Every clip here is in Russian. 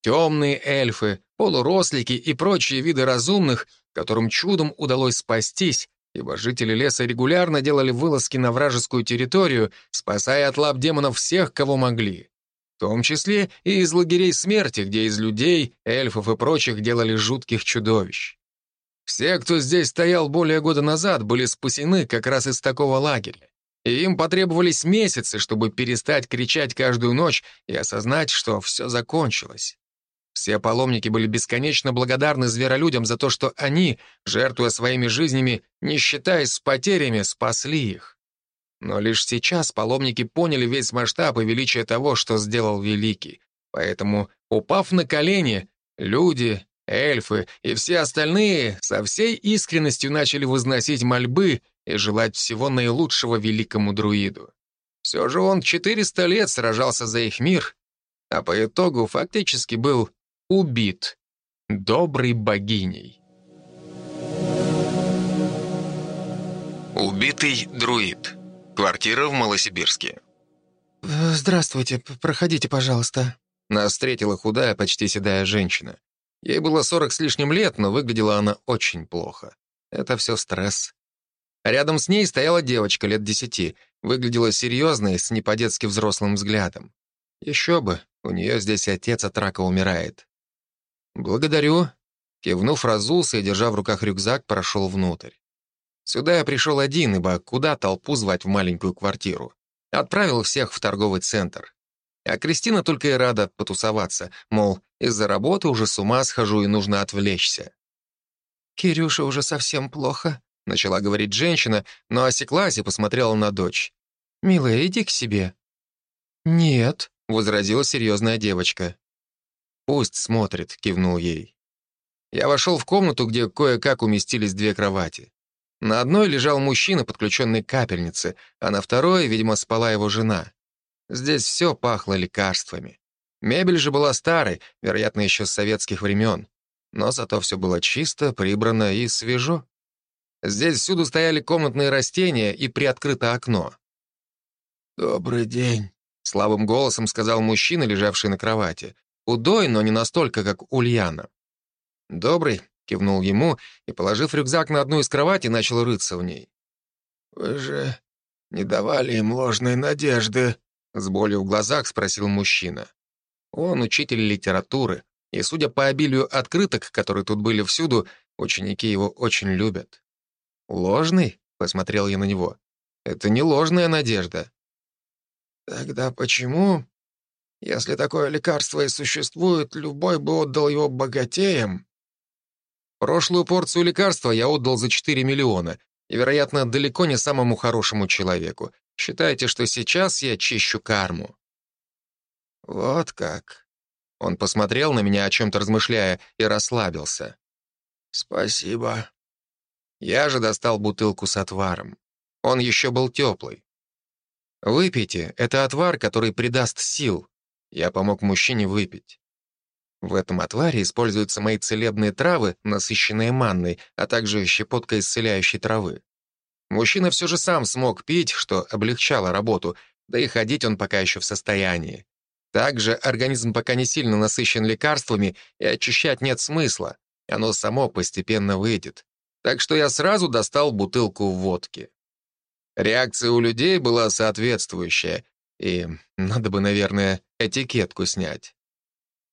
темные эльфы, полурослики и прочие виды разумных, которым чудом удалось спастись, ибо жители леса регулярно делали вылазки на вражескую территорию, спасая от лап демонов всех, кого могли. В том числе и из лагерей смерти, где из людей, эльфов и прочих делали жутких чудовищ. Все, кто здесь стоял более года назад, были спасены как раз из такого лагеря. И им потребовались месяцы, чтобы перестать кричать каждую ночь и осознать, что все закончилось. Все паломники были бесконечно благодарны зверолюдям за то, что они, жертвуя своими жизнями, не считаясь с потерями, спасли их. Но лишь сейчас паломники поняли весь масштаб и величие того, что сделал Великий. Поэтому, упав на колени, люди, эльфы и все остальные со всей искренностью начали возносить мольбы и желать всего наилучшего великому друиду. Все же он 400 лет сражался за их мир, а по итогу фактически был убит доброй богиней. Убитый друид. Квартира в Малосибирске. «Здравствуйте, проходите, пожалуйста». Нас встретила худая, почти седая женщина. Ей было сорок с лишним лет, но выглядела она очень плохо. Это все стресс. Рядом с ней стояла девочка лет десяти, выглядела серьезной, с не взрослым взглядом. Еще бы, у нее здесь отец от рака умирает. «Благодарю». Кивнув, разулся и, держа в руках рюкзак, прошел внутрь. Сюда я пришел один, ибо куда толпу звать в маленькую квартиру? Отправил всех в торговый центр. А Кристина только и рада потусоваться, мол, из-за работы уже с ума схожу и нужно отвлечься. «Кирюша уже совсем плохо», — начала говорить женщина, но осеклась и посмотрела на дочь. «Милая, иди к себе». «Нет», — возразила серьезная девочка. «Пусть смотрит», — кивнул ей. Я вошел в комнату, где кое-как уместились две кровати. На одной лежал мужчина, подключенный к капельнице, а на второй, видимо, спала его жена. Здесь все пахло лекарствами. Мебель же была старой, вероятно, еще с советских времен. Но зато все было чисто, прибрано и свежо. Здесь всюду стояли комнатные растения и приоткрыто окно. «Добрый день», — слабым голосом сказал мужчина, лежавший на кровати. Худой, но не настолько, как Ульяна. «Добрый», — кивнул ему и, положив рюкзак на одну из кроватей, начал рыться в ней. «Вы же не давали им ложной надежды?» — с болью в глазах спросил мужчина. Он учитель литературы, и, судя по обилию открыток, которые тут были всюду, ученики его очень любят. «Ложный?» — посмотрел я на него. «Это не ложная надежда». «Тогда почему если такое лекарство и существует, любой бы отдал его богатеям. Прошлую порцию лекарства я отдал за 4 миллиона, и, вероятно, далеко не самому хорошему человеку. Считайте, что сейчас я чищу карму». «Вот как». Он посмотрел на меня, о чем-то размышляя, и расслабился. «Спасибо». Я же достал бутылку с отваром. Он еще был теплый. «Выпейте, это отвар, который придаст сил. Я помог мужчине выпить. В этом отваре используются мои целебные травы, насыщенные манной, а также щепотка исцеляющей травы. Мужчина все же сам смог пить, что облегчало работу, да и ходить он пока еще в состоянии. Также организм пока не сильно насыщен лекарствами, и очищать нет смысла. Оно само постепенно выйдет. Так что я сразу достал бутылку водки. Реакция у людей была соответствующая, и надо бы, наверное, этикетку снять.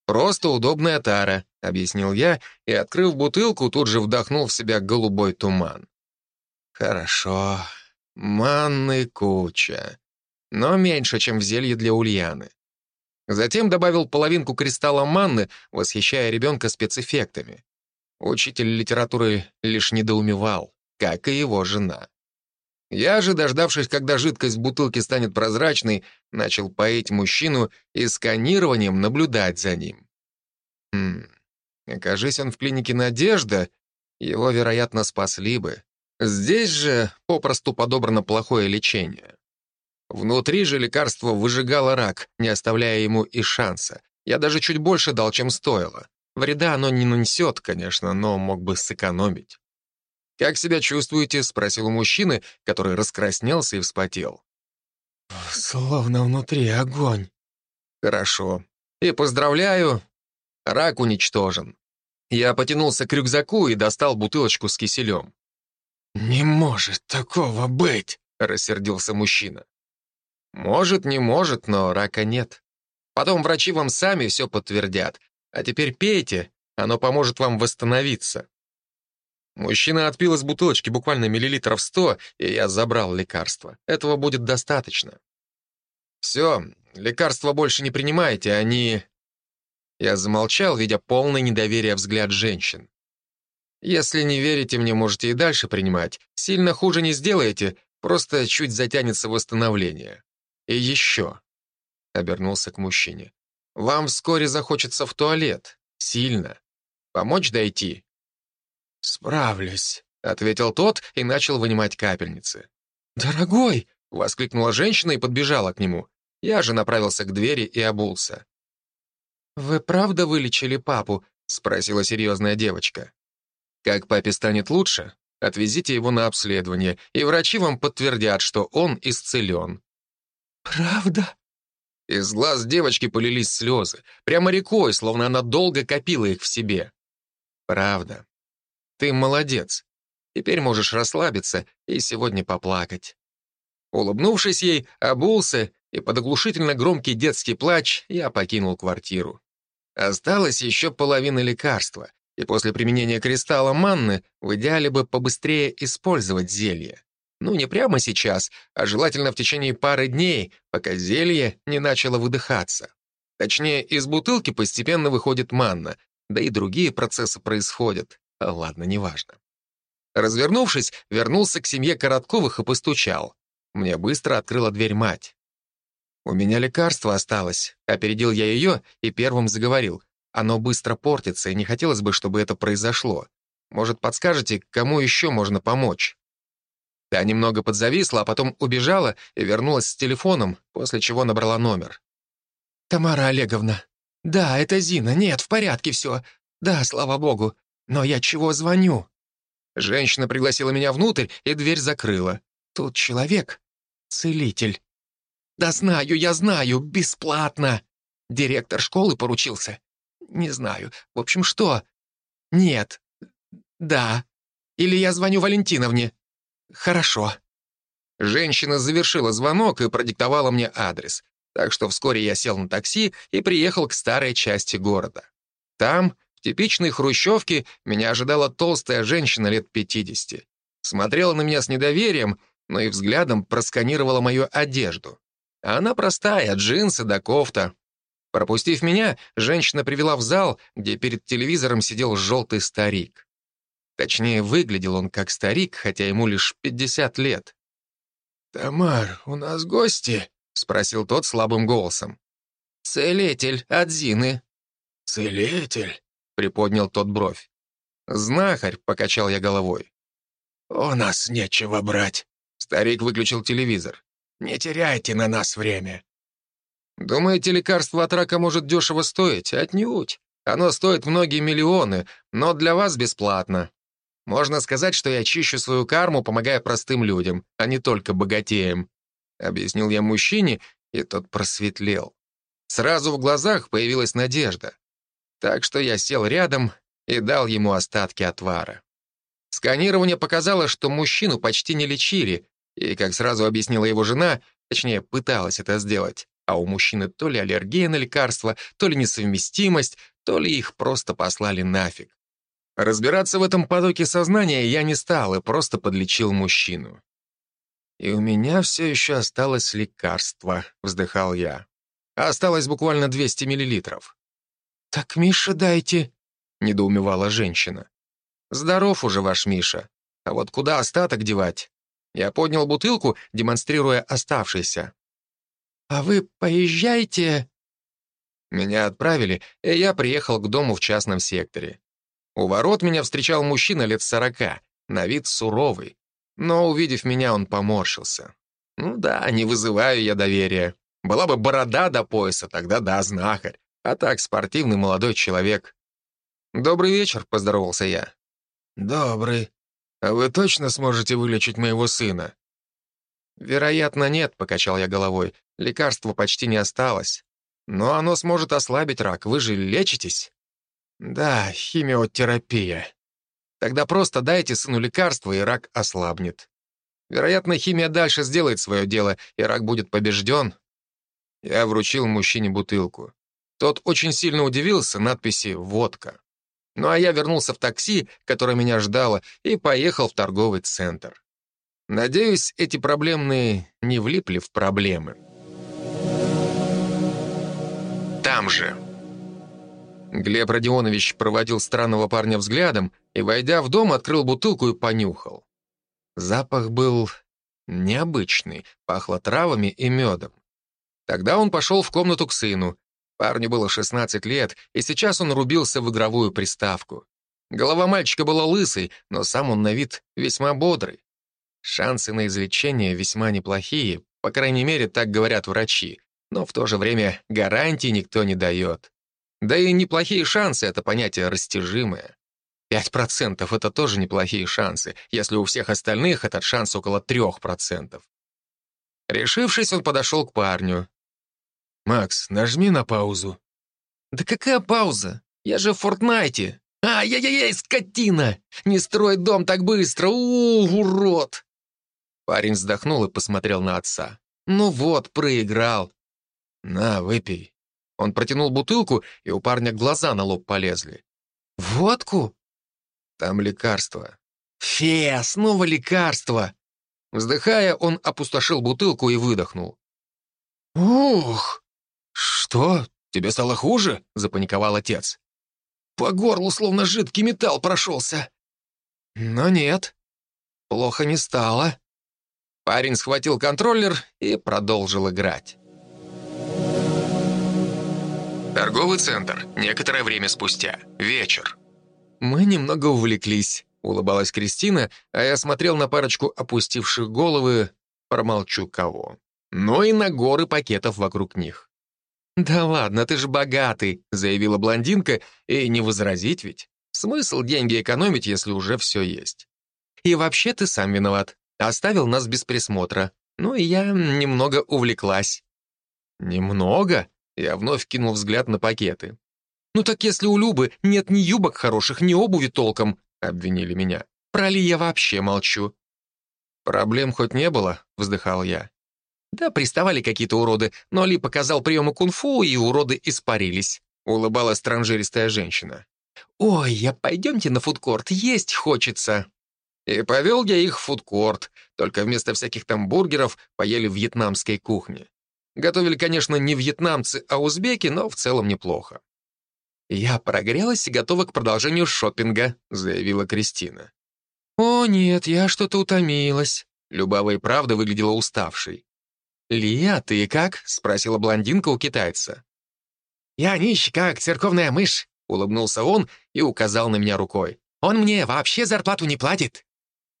«Просто удобная тара», — объяснил я, и, открыв бутылку, тут же вдохнул в себя голубой туман. «Хорошо. Манны куча. Но меньше, чем в зелье для Ульяны». Затем добавил половинку кристалла манны, восхищая ребенка спецэффектами. Учитель литературы лишь недоумевал, как и его жена. Я же, дождавшись, когда жидкость в бутылке станет прозрачной, начал поить мужчину и сканированием наблюдать за ним. Хм, окажись он в клинике «Надежда», его, вероятно, спасли бы. Здесь же попросту подобрано плохое лечение. Внутри же лекарство выжигало рак, не оставляя ему и шанса. Я даже чуть больше дал, чем стоило. Вреда оно не нанесет, конечно, но мог бы сэкономить. «Как себя чувствуете?» — спросил у мужчины, который раскраснелся и вспотел. «Словно внутри огонь». «Хорошо. И поздравляю, Рак уничтожен. Я потянулся к рюкзаку и достал бутылочку с киселем. «Не может такого быть!» — рассердился мужчина. «Может, не может, но рака нет. Потом врачи вам сами все подтвердят. А теперь пейте, оно поможет вам восстановиться». Мужчина отпил из бутылочки буквально миллилитров сто, и я забрал лекарство. Этого будет достаточно. «Все, лекарства больше не принимайте, они...» Я замолчал, видя полное недоверие взгляд женщин. «Если не верите мне, можете и дальше принимать. Сильно хуже не сделаете, просто чуть затянется восстановление. И еще...» Обернулся к мужчине. «Вам вскоре захочется в туалет. Сильно. Помочь дойти?» «Справлюсь», — ответил тот и начал вынимать капельницы. «Дорогой!» — воскликнула женщина и подбежала к нему. Я же направился к двери и обулся. «Вы правда вылечили папу?» — спросила серьезная девочка. «Как папе станет лучше, отвезите его на обследование, и врачи вам подтвердят, что он исцелен». «Правда?» Из глаз девочки полились слезы, прямо рекой, словно она долго копила их в себе. «Правда. Ты молодец. Теперь можешь расслабиться и сегодня поплакать». Улыбнувшись ей, обулся, и под оглушительно громкий детский плач я покинул квартиру. Осталось еще половина лекарства, и после применения кристалла манны в идеале бы побыстрее использовать зелье. Ну, не прямо сейчас, а желательно в течение пары дней, пока зелье не начало выдыхаться. Точнее, из бутылки постепенно выходит манна, да и другие процессы происходят. Ладно, неважно. Развернувшись, вернулся к семье Коротковых и постучал. Мне быстро открыла дверь мать. «У меня лекарство осталось», — опередил я ее и первым заговорил. «Оно быстро портится, и не хотелось бы, чтобы это произошло. Может, подскажете, кому еще можно помочь?» Та немного подзависла, а потом убежала и вернулась с телефоном, после чего набрала номер. «Тамара Олеговна. Да, это Зина. Нет, в порядке все. Да, слава богу. Но я чего звоню?» Женщина пригласила меня внутрь, и дверь закрыла. Тут человек, целитель. Да знаю, я знаю, бесплатно. Директор школы поручился. Не знаю. В общем, что? Нет. Да. Или я звоню Валентиновне. Хорошо. Женщина завершила звонок и продиктовала мне адрес. Так что вскоре я сел на такси и приехал к старой части города. Там, в типичной хрущевке, меня ожидала толстая женщина лет 50. Смотрела на меня с недоверием, но и взглядом просканировала мою одежду. Она простая, джинсы да кофта. Пропустив меня, женщина привела в зал, где перед телевизором сидел желтый старик. Точнее, выглядел он как старик, хотя ему лишь 50 лет. «Тамар, у нас гости?» — спросил тот слабым голосом. «Целитель от Зины». «Целитель?» — приподнял тот бровь. «Знахарь», — покачал я головой. «У нас нечего брать. Старик выключил телевизор. «Не теряйте на нас время». «Думаете, лекарство от рака может дешево стоить? Отнюдь. Оно стоит многие миллионы, но для вас бесплатно. Можно сказать, что я чищу свою карму, помогая простым людям, а не только богатеям», — объяснил я мужчине, и тот просветлел. Сразу в глазах появилась надежда. Так что я сел рядом и дал ему остатки отвара. Сканирование показало, что мужчину почти не лечили, и, как сразу объяснила его жена, точнее, пыталась это сделать, а у мужчины то ли аллергия на лекарства, то ли несовместимость, то ли их просто послали нафиг. Разбираться в этом потоке сознания я не стал и просто подлечил мужчину. «И у меня все еще осталось лекарство», — вздыхал я. «Осталось буквально 200 миллилитров». «Так Миша дайте», — недоумевала женщина. «Здоров уже ваш Миша. А вот куда остаток девать? Я поднял бутылку, демонстрируя оставшийся. «А вы поезжайте...» Меня отправили, и я приехал к дому в частном секторе. У ворот меня встречал мужчина лет сорока, на вид суровый. Но, увидев меня, он поморщился. Ну да, не вызываю я доверия. Была бы борода до пояса, тогда да, знахарь. А так, спортивный молодой человек. «Добрый вечер», — поздоровался я. «Добрый», «А вы точно сможете вылечить моего сына?» «Вероятно, нет», — покачал я головой. «Лекарства почти не осталось. Но оно сможет ослабить рак. Вы же лечитесь?» Да, химиотерапия. Тогда просто дайте сыну лекарство, и рак ослабнет. Вероятно, химия дальше сделает свое дело, и рак будет побежден. Я вручил мужчине бутылку. Тот очень сильно удивился надписи «Водка». Ну а я вернулся в такси, которое меня ждало, и поехал в торговый центр. Надеюсь, эти проблемные не влипли в проблемы. Там же. Глеб Родионович проводил странного парня взглядом и, войдя в дом, открыл бутылку и понюхал. Запах был необычный, пахло травами и медом. Тогда он пошел в комнату к сыну. Парню было 16 лет, и сейчас он рубился в игровую приставку. Голова мальчика была лысой, но сам он на вид весьма бодрый. Шансы на излечение весьма неплохие, по крайней мере, так говорят врачи, но в то же время гарантий никто не дает. Да и неплохие шансы — это понятие растяжимое. 5% — это тоже неплохие шансы, если у всех остальных этот шанс около 3%. Решившись, он подошел к парню. «Макс, нажми на паузу». «Да какая пауза? Я же в Фортнайте». «Ай-яй-яй, скотина! Не строй дом так быстро! У, урод!» Парень вздохнул и посмотрел на отца. «Ну вот, проиграл». «На, выпей». Он протянул бутылку, и у парня глаза на лоб полезли. «Водку?» «Там лекарство». «Фе, снова лекарство!» Вздыхая, он опустошил бутылку и выдохнул. «Ух!» «Что? Тебе стало хуже?» — запаниковал отец. «По горлу словно жидкий металл прошелся». «Но нет, плохо не стало». Парень схватил контроллер и продолжил играть. Торговый центр. Некоторое время спустя. Вечер. «Мы немного увлеклись», — улыбалась Кристина, а я смотрел на парочку опустивших головы, промолчу кого. Но и на горы пакетов вокруг них. «Да ладно, ты же богатый», — заявила блондинка, и не возразить ведь. Смысл деньги экономить, если уже все есть. И вообще ты сам виноват. Оставил нас без присмотра. Ну и я немного увлеклась. Немного? Я вновь кинул взгляд на пакеты. «Ну так если у Любы нет ни юбок хороших, ни обуви толком», — обвинили меня. «Про Ли я вообще молчу». «Проблем хоть не было?» — вздыхал я. «Да, приставали какие-то уроды, но Ли показал приемы кунг-фу, и уроды испарились», — улыбалась транжиристая женщина. «Ой, я пойдемте на фудкорт, есть хочется». И повел я их в фудкорт, только вместо всяких там бургеров поели вьетнамской кухни. Готовили, конечно, не вьетнамцы, а узбеки, но в целом неплохо. «Я прогрелась и готова к продолжению шопинга», — заявила Кристина. «О, нет, я что-то утомилась». Любава и правда выглядела уставшей. «Лия, ты как?» — спросила блондинка у китайца. «Я нищий, как церковная мышь», — улыбнулся он и указал на меня рукой. «Он мне вообще зарплату не платит».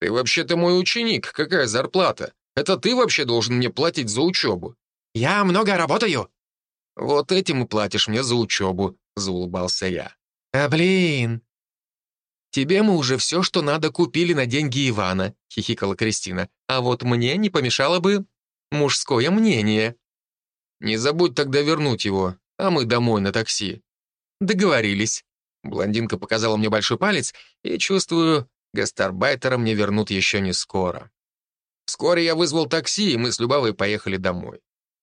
«Ты вообще-то мой ученик, какая зарплата? Это ты вообще должен мне платить за учебу». «Я много работаю». «Вот этим и платишь мне за учебу», — заулыбался я. «А блин!» «Тебе мы уже все, что надо, купили на деньги Ивана», — хихикала Кристина. «А вот мне не помешало бы мужское мнение». «Не забудь тогда вернуть его, а мы домой на такси». «Договорились». Блондинка показала мне большой палец, и, чувствую, гастарбайтера мне вернут еще не скоро. Вскоре я вызвал такси, и мы с Любавой поехали домой.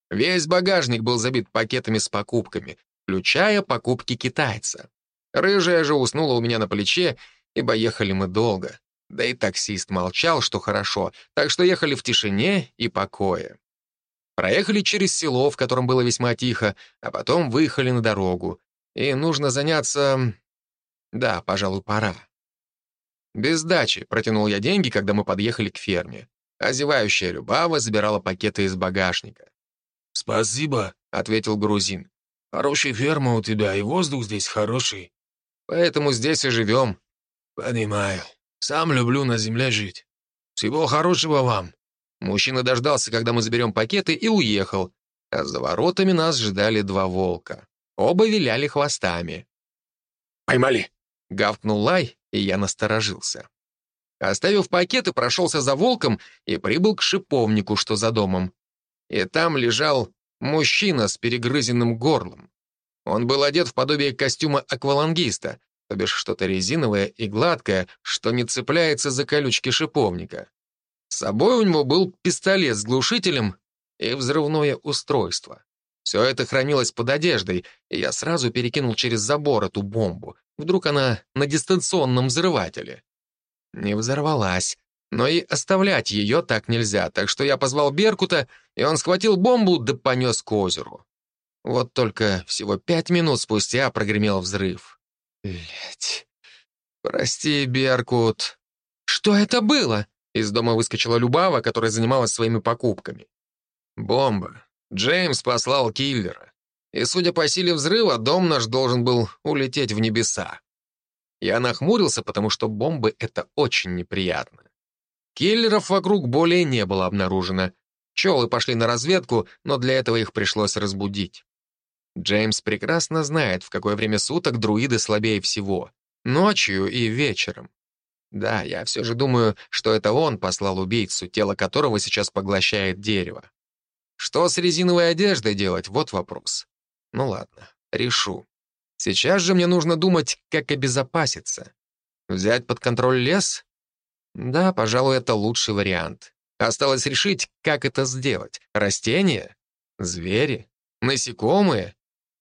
Весь багажник был забит пакетами с покупками, включая покупки китайца. Рыжая же уснула у меня на плече, ибо ехали мы долго. Да и таксист молчал, что хорошо, так что ехали в тишине и покое. Проехали через село, в котором было весьма тихо, а потом выехали на дорогу. И нужно заняться... Да, пожалуй, пора. Без сдачи протянул я деньги, когда мы подъехали к ферме. Озевающая Любава забирала пакеты из багажника. «Спасибо», — ответил грузин. «Хорошая ферма у тебя, и воздух здесь хороший». «Поэтому здесь и живем». «Понимаю. Сам люблю на земле жить. Всего хорошего вам». Мужчина дождался, когда мы заберем пакеты, и уехал. А за воротами нас ждали два волка. Оба виляли хвостами. «Поймали!» — гавкнул лай, и я насторожился. Оставив пакеты, прошелся за волком и прибыл к шиповнику, что за домом и там лежал мужчина с перегрызенным горлом. Он был одет в подобие костюма аквалангиста, то бишь что-то резиновое и гладкое, что не цепляется за колючки шиповника. С собой у него был пистолет с глушителем и взрывное устройство. Все это хранилось под одеждой, и я сразу перекинул через забор эту бомбу. Вдруг она на дистанционном взрывателе. Не взорвалась, но и оставлять ее так нельзя, так что я позвал Беркута, и он схватил бомбу да понес к озеру. Вот только всего пять минут спустя прогремел взрыв. Блять. Прости, Беркут. Что это было? Из дома выскочила Любава, которая занималась своими покупками. Бомба. Джеймс послал киллера. И, судя по силе взрыва, дом наш должен был улететь в небеса. Я нахмурился, потому что бомбы — это очень неприятно. Киллеров вокруг более не было обнаружено. Пчелы пошли на разведку, но для этого их пришлось разбудить. Джеймс прекрасно знает, в какое время суток друиды слабее всего. Ночью и вечером. Да, я все же думаю, что это он послал убийцу, тело которого сейчас поглощает дерево. Что с резиновой одеждой делать, вот вопрос. Ну ладно, решу. Сейчас же мне нужно думать, как обезопаситься. Взять под контроль лес? Да, пожалуй, это лучший вариант. Осталось решить, как это сделать. Растения? Звери? Насекомые?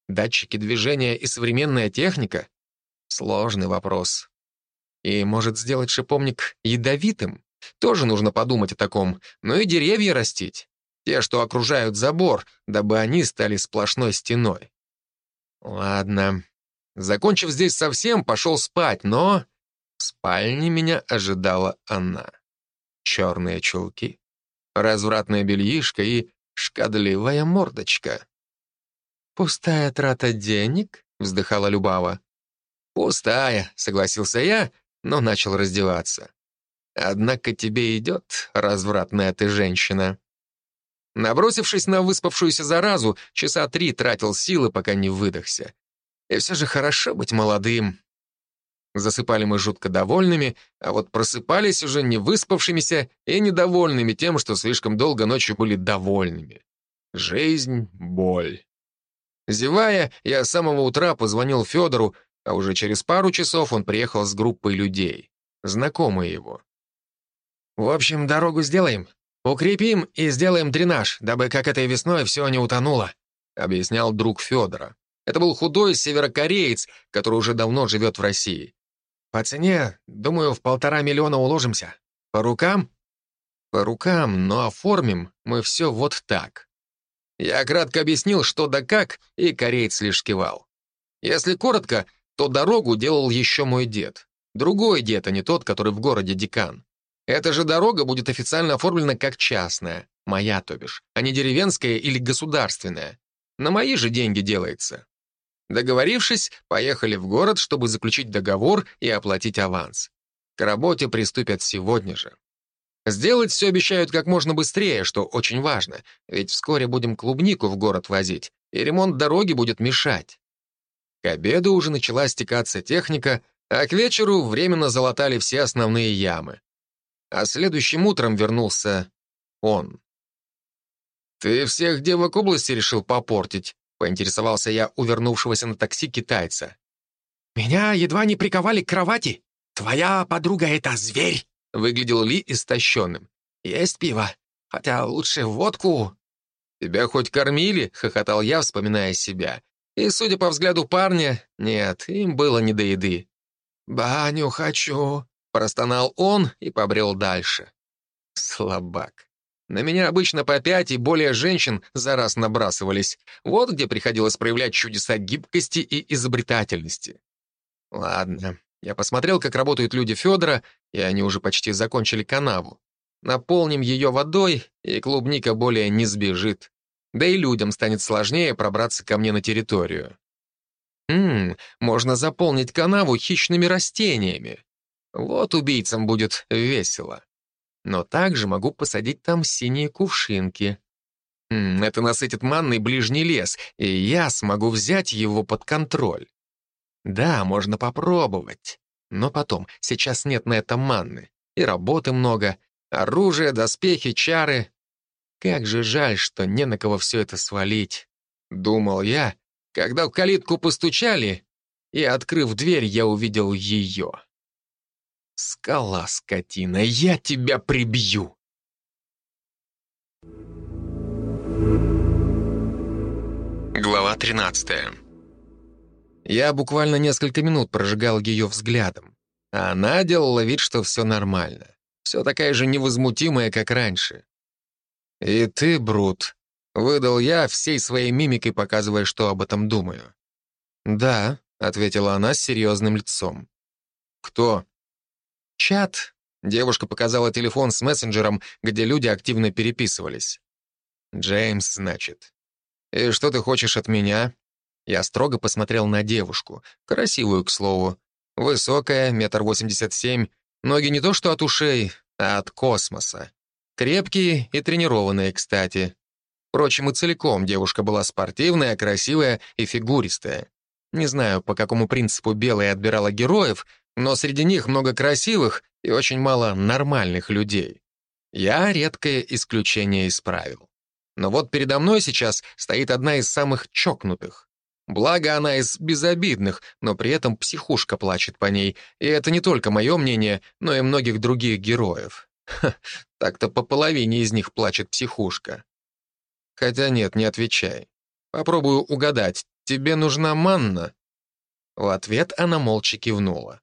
Датчики движения и современная техника? Сложный вопрос. И может сделать шиповник ядовитым? Тоже нужно подумать о таком. Но и деревья растить. Те, что окружают забор, дабы они стали сплошной стеной. Ладно. Закончив здесь совсем, пошел спать, но... В спальне меня ожидала она. Черные чулки, развратная бельишка и шкадливая мордочка. «Пустая трата денег?» — вздыхала Любава. «Пустая», — согласился я, но начал раздеваться. «Однако тебе идет, развратная ты женщина». Набросившись на выспавшуюся заразу, часа три тратил силы, пока не выдохся. И все же хорошо быть молодым. Засыпали мы жутко довольными, а вот просыпались уже не выспавшимися и недовольными тем, что слишком долго ночью были довольными. Жизнь — боль. Зевая, я с самого утра позвонил Федору, а уже через пару часов он приехал с группой людей, знакомые его. «В общем, дорогу сделаем. «Укрепим и сделаем дренаж, дабы как этой весной все не утонуло», объяснял друг Федора. Это был худой северокореец, который уже давно живет в России. «По цене, думаю, в полтора миллиона уложимся. По рукам?» «По рукам, но оформим мы все вот так». Я кратко объяснил, что да как, и кореец лишь кивал. Если коротко, то дорогу делал еще мой дед. Другой дед, а не тот, который в городе декан. Эта же дорога будет официально оформлена как частная, моя, то бишь, а не деревенская или государственная. На мои же деньги делается. Договорившись, поехали в город, чтобы заключить договор и оплатить аванс. К работе приступят сегодня же. Сделать все обещают как можно быстрее, что очень важно, ведь вскоре будем клубнику в город возить, и ремонт дороги будет мешать. К обеду уже начала стекаться техника, а к вечеру временно залатали все основные ямы а следующим утром вернулся он. «Ты всех девок области решил попортить?» — поинтересовался я у вернувшегося на такси китайца. «Меня едва не приковали к кровати. Твоя подруга — это зверь!» — выглядел Ли истощенным. «Есть пиво, хотя лучше водку». «Тебя хоть кормили?» — хохотал я, вспоминая себя. И, судя по взгляду парня, нет, им было не до еды. «Баню хочу», Простонал он и побрел дальше. Слабак. На меня обычно по пять и более женщин за раз набрасывались. Вот где приходилось проявлять чудеса гибкости и изобретательности. Ладно, я посмотрел, как работают люди Федора, и они уже почти закончили канаву. Наполним ее водой, и клубника более не сбежит. Да и людям станет сложнее пробраться ко мне на территорию. Хм, можно заполнить канаву хищными растениями. Вот убийцам будет весело. Но также могу посадить там синие кувшинки. Это насытит манной ближний лес, и я смогу взять его под контроль. Да, можно попробовать. Но потом, сейчас нет на это манны. И работы много, оружие, доспехи, чары. Как же жаль, что не на кого все это свалить. Думал я, когда в калитку постучали, и, открыв дверь, я увидел ее. «Скала, скотина, я тебя прибью!» Глава 13 Я буквально несколько минут прожигал ее взглядом, а она делала вид, что все нормально. Все такая же невозмутимая, как раньше. «И ты, Брут», — выдал я, всей своей мимикой показывая, что об этом думаю. «Да», — ответила она с серьезным лицом. «Кто?» «Чат». Девушка показала телефон с мессенджером, где люди активно переписывались. «Джеймс, значит. И что ты хочешь от меня?» Я строго посмотрел на девушку, красивую, к слову. Высокая, метр восемьдесят семь, ноги не то что от ушей, а от космоса. Крепкие и тренированные, кстати. Впрочем, и целиком девушка была спортивная, красивая и фигуристая. Не знаю, по какому принципу Белая отбирала героев, но среди них много красивых и очень мало нормальных людей. Я редкое исключение из правил. Но вот передо мной сейчас стоит одна из самых чокнутых. Благо, она из безобидных, но при этом психушка плачет по ней, и это не только мое мнение, но и многих других героев. Так-то по половине из них плачет психушка. Хотя нет, не отвечай. Попробую угадать, тебе нужна манна? В ответ она молча кивнула.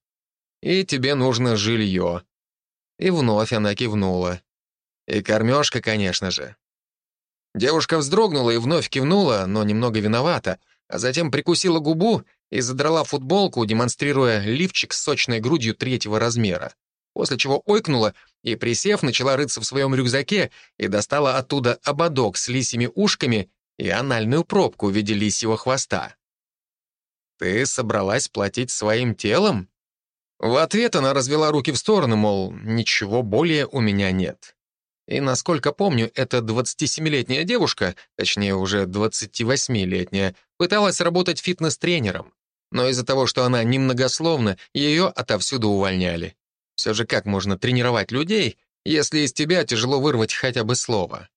И тебе нужно жилье. И вновь она кивнула. И кормежка, конечно же. Девушка вздрогнула и вновь кивнула, но немного виновата, а затем прикусила губу и задрала футболку, демонстрируя лифчик с сочной грудью третьего размера. После чего ойкнула и, присев, начала рыться в своем рюкзаке и достала оттуда ободок с лисьими ушками и анальную пробку в виде лисьего хвоста. «Ты собралась платить своим телом?» В ответ она развела руки в сторону, мол, ничего более у меня нет. И, насколько помню, эта 27-летняя девушка, точнее уже 28-летняя, пыталась работать фитнес-тренером. Но из-за того, что она немногословна, ее отовсюду увольняли. Все же как можно тренировать людей, если из тебя тяжело вырвать хотя бы слово?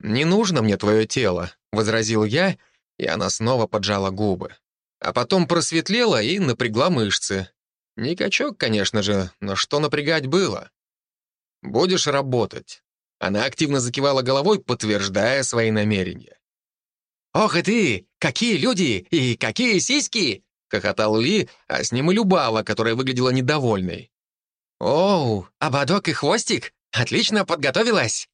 «Не нужно мне твое тело», — возразил я, и она снова поджала губы. А потом просветлела и напрягла мышцы. Не качок, конечно же, но что напрягать было? Будешь работать. Она активно закивала головой, подтверждая свои намерения. «Ох и ты! Какие люди! И какие сиськи!» — хохотал Ли, а с ним и Любава, которая выглядела недовольной. «Оу, ободок и хвостик? Отлично подготовилась!»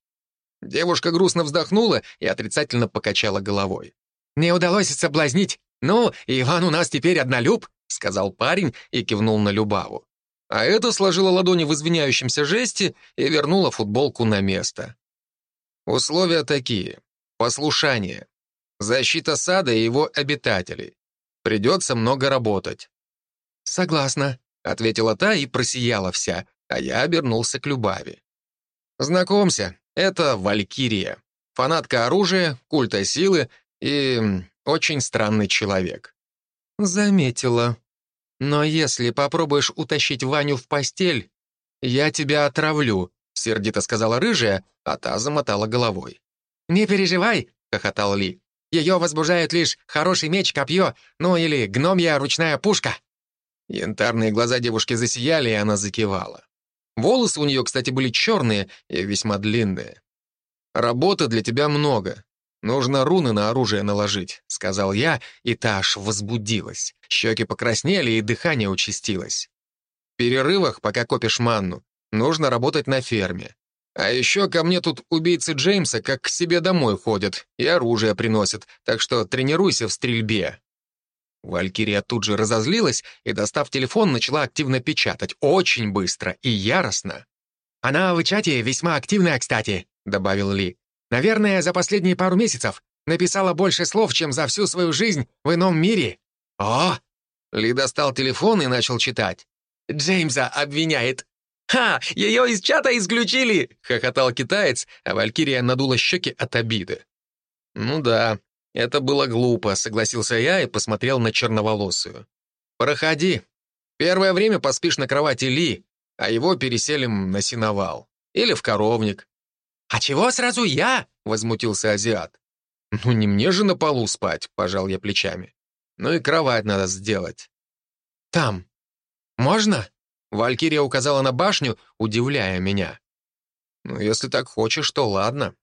Девушка грустно вздохнула и отрицательно покачала головой. «Не удалось соблазнить. Ну, Иван у нас теперь однолюб», — сказал парень и кивнул на Любаву. А это сложила ладони в извиняющемся жесте и вернула футболку на место. Условия такие. Послушание. Защита сада и его обитателей. Придется много работать. «Согласна», — ответила та и просияла вся, а я обернулся к Любави. «Знакомься, это Валькирия. Фанатка оружия, культа силы и очень странный человек». «Заметила», но если попробуешь утащить Ваню в постель, я тебя отравлю», — сердито сказала рыжая, а та замотала головой. «Не переживай», — хохотал Ли. «Ее возбуждает лишь хороший меч, копье, ну или гномья ручная пушка». Янтарные глаза девушки засияли, и она закивала. Волосы у нее, кстати, были черные и весьма длинные. «Работы для тебя много. «Нужно руны на оружие наложить», — сказал я, и та аж возбудилась. Щеки покраснели, и дыхание участилось. В перерывах, пока копишь манну, нужно работать на ферме. А еще ко мне тут убийцы Джеймса как к себе домой ходят и оружие приносят, так что тренируйся в стрельбе». Валькирия тут же разозлилась и, достав телефон, начала активно печатать, очень быстро и яростно. «Она в чате весьма активная, кстати», — добавил Ли. Наверное, за последние пару месяцев написала больше слов, чем за всю свою жизнь в ином мире. О! Ли достал телефон и начал читать. Джеймса обвиняет. «Ха! Ее из чата исключили!» — хохотал китаец, а Валькирия надула щеки от обиды. «Ну да, это было глупо», — согласился я и посмотрел на черноволосую. «Проходи. Первое время поспишь на кровати Ли, а его переселим на синовал. Или в коровник. «А чего сразу я?» — возмутился азиат. «Ну, не мне же на полу спать», — пожал я плечами. «Ну и кровать надо сделать. Там. Можно?» Валькирия указала на башню, удивляя меня. «Ну, если так хочешь, то ладно».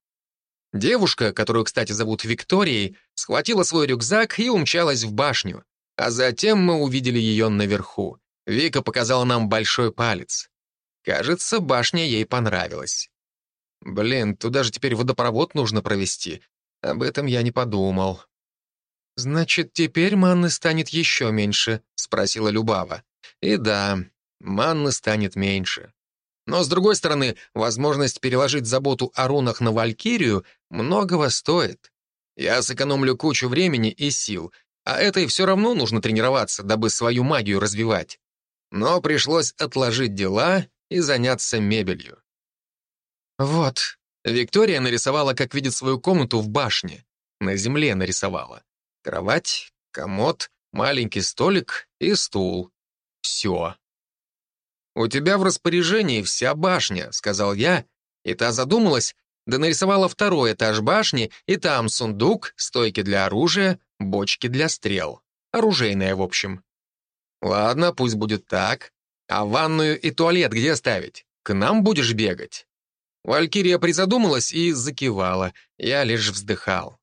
Девушка, которую, кстати, зовут Викторией, схватила свой рюкзак и умчалась в башню. А затем мы увидели ее наверху. Вика показала нам большой палец. Кажется, башня ей понравилась. Блин, туда же теперь водопровод нужно провести. Об этом я не подумал. «Значит, теперь манны станет еще меньше?» — спросила Любава. «И да, манны станет меньше. Но, с другой стороны, возможность переложить заботу о рунах на Валькирию многого стоит. Я сэкономлю кучу времени и сил, а этой все равно нужно тренироваться, дабы свою магию развивать. Но пришлось отложить дела и заняться мебелью. Вот, Виктория нарисовала, как видит свою комнату в башне. На земле нарисовала. Кровать, комод, маленький столик и стул. Все. «У тебя в распоряжении вся башня», — сказал я, и та задумалась, да нарисовала второй этаж башни, и там сундук, стойки для оружия, бочки для стрел. Оружейная, в общем. Ладно, пусть будет так. А ванную и туалет где ставить? К нам будешь бегать? Валькирия призадумалась и закивала. Я лишь вздыхал.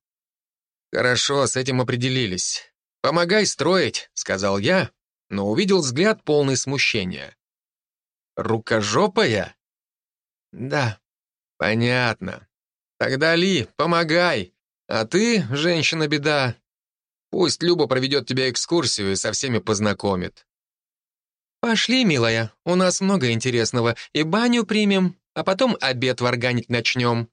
«Хорошо, с этим определились. Помогай строить», — сказал я, но увидел взгляд полный смущения. «Рукожопая?» «Да». «Понятно. Тогда, Ли, помогай. А ты, женщина-беда, пусть Люба проведет тебе экскурсию и со всеми познакомит». «Пошли, милая, у нас много интересного, и баню примем, а потом обед варганить начнем».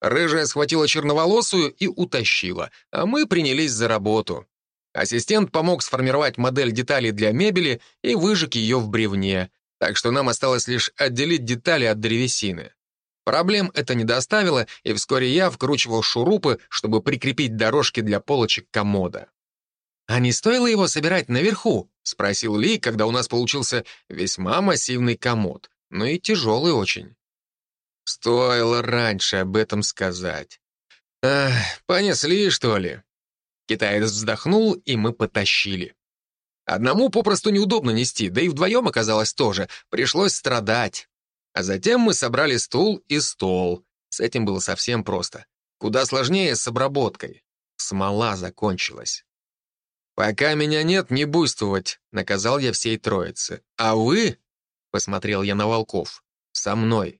Рыжая схватила черноволосую и утащила, а мы принялись за работу. Ассистент помог сформировать модель деталей для мебели и выжег ее в бревне, так что нам осталось лишь отделить детали от древесины. Проблем это не доставило, и вскоре я вкручивал шурупы, чтобы прикрепить дорожки для полочек комода. «А не стоило его собирать наверху?» — спросил Ли, когда у нас получился весьма массивный комод, но и тяжелый очень. Стоило раньше об этом сказать. Ах, понесли, что ли? Китаец вздохнул, и мы потащили. Одному попросту неудобно нести, да и вдвоем оказалось тоже. Пришлось страдать. А затем мы собрали стул и стол. С этим было совсем просто. Куда сложнее с обработкой. Смола закончилась. «Пока меня нет, не буйствовать», — наказал я всей троице. «А вы?» — посмотрел я на волков. «Со мной».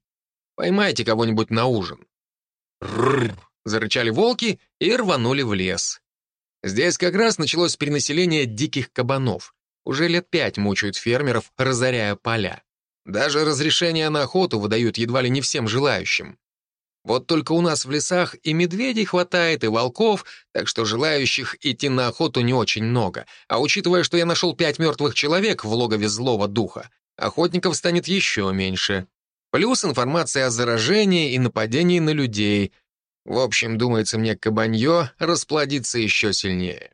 Поймайте кого-нибудь на ужин». «Рррр!» — зарычали волки и рванули в лес. Здесь как раз началось перенаселение диких кабанов. Уже лет пять мучают фермеров, разоряя поля. Даже разрешение на охоту выдают едва ли не всем желающим. Вот только у нас в лесах и медведей хватает, и волков, так что желающих идти на охоту не очень много. А учитывая, что я нашел пять мертвых человек в логове злого духа, охотников станет еще меньше. Плюс информация о заражении и нападении на людей. В общем, думается мне, кабанье расплодится еще сильнее.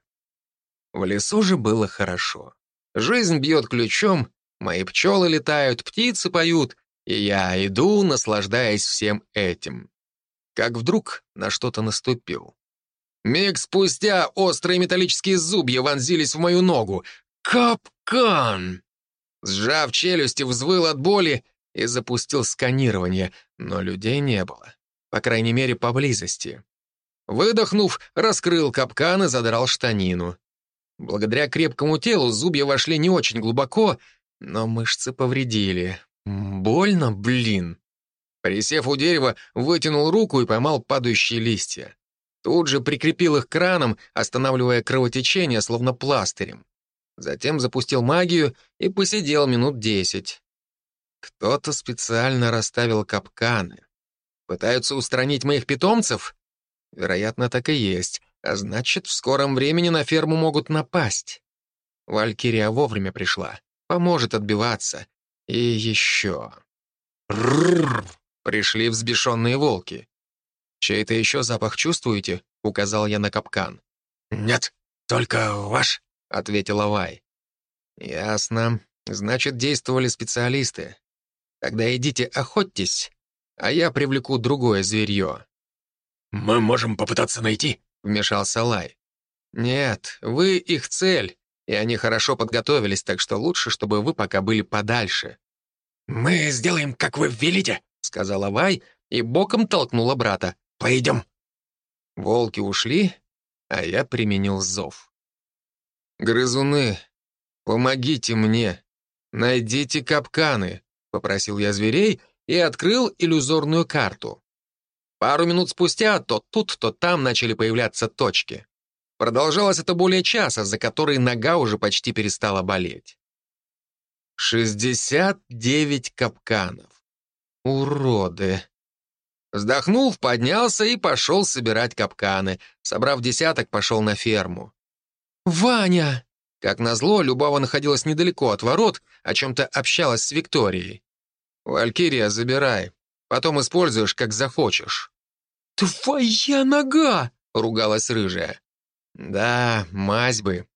В лесу же было хорошо. Жизнь бьет ключом, мои пчелы летают, птицы поют, и я иду, наслаждаясь всем этим. Как вдруг на что-то наступил. Миг спустя острые металлические зубья вонзились в мою ногу. Капкан! Сжав челюсти, взвыл от боли и запустил сканирование, но людей не было. По крайней мере, поблизости. Выдохнув, раскрыл капкан и задрал штанину. Благодаря крепкому телу зубья вошли не очень глубоко, но мышцы повредили. Больно, блин. Присев у дерева, вытянул руку и поймал падающие листья. Тут же прикрепил их краном, останавливая кровотечение, словно пластырем. Затем запустил магию и посидел минут десять. Кто-то специально расставил капканы. Пытаются устранить моих питомцев? Вероятно, так и есть. А значит, в скором времени на ферму могут напасть. Валькирия вовремя пришла. Поможет отбиваться. И еще... Рррр! Пришли взбешенные волки. «Чей-то еще запах чувствуете?» — указал я на капкан. «Нет, только ваш», — ответила Вай. «Ясно. Значит, действовали специалисты. Тогда идите охотьтесь, а я привлеку другое зверье». «Мы можем попытаться найти», — вмешался Лай. «Нет, вы их цель, и они хорошо подготовились, так что лучше, чтобы вы пока были подальше». «Мы сделаем, как вы велите», — сказала Вай и боком толкнула брата. «Пойдем». Волки ушли, а я применил зов. «Грызуны, помогите мне, найдите капканы», — попросил я зверей и открыл иллюзорную карту. Пару минут спустя то тут, то там начали появляться точки. Продолжалось это более часа, за который нога уже почти перестала болеть. 69 капканов. Уроды. Вздохнул, поднялся и пошел собирать капканы. Собрав десяток, пошел на ферму. «Ваня!» Как назло, Любава находилась недалеко от ворот, о чем-то общалась с Викторией. «Валькирия, забирай. Потом используешь, как захочешь». «Твоя нога!» — ругалась рыжая. «Да, мазь бы».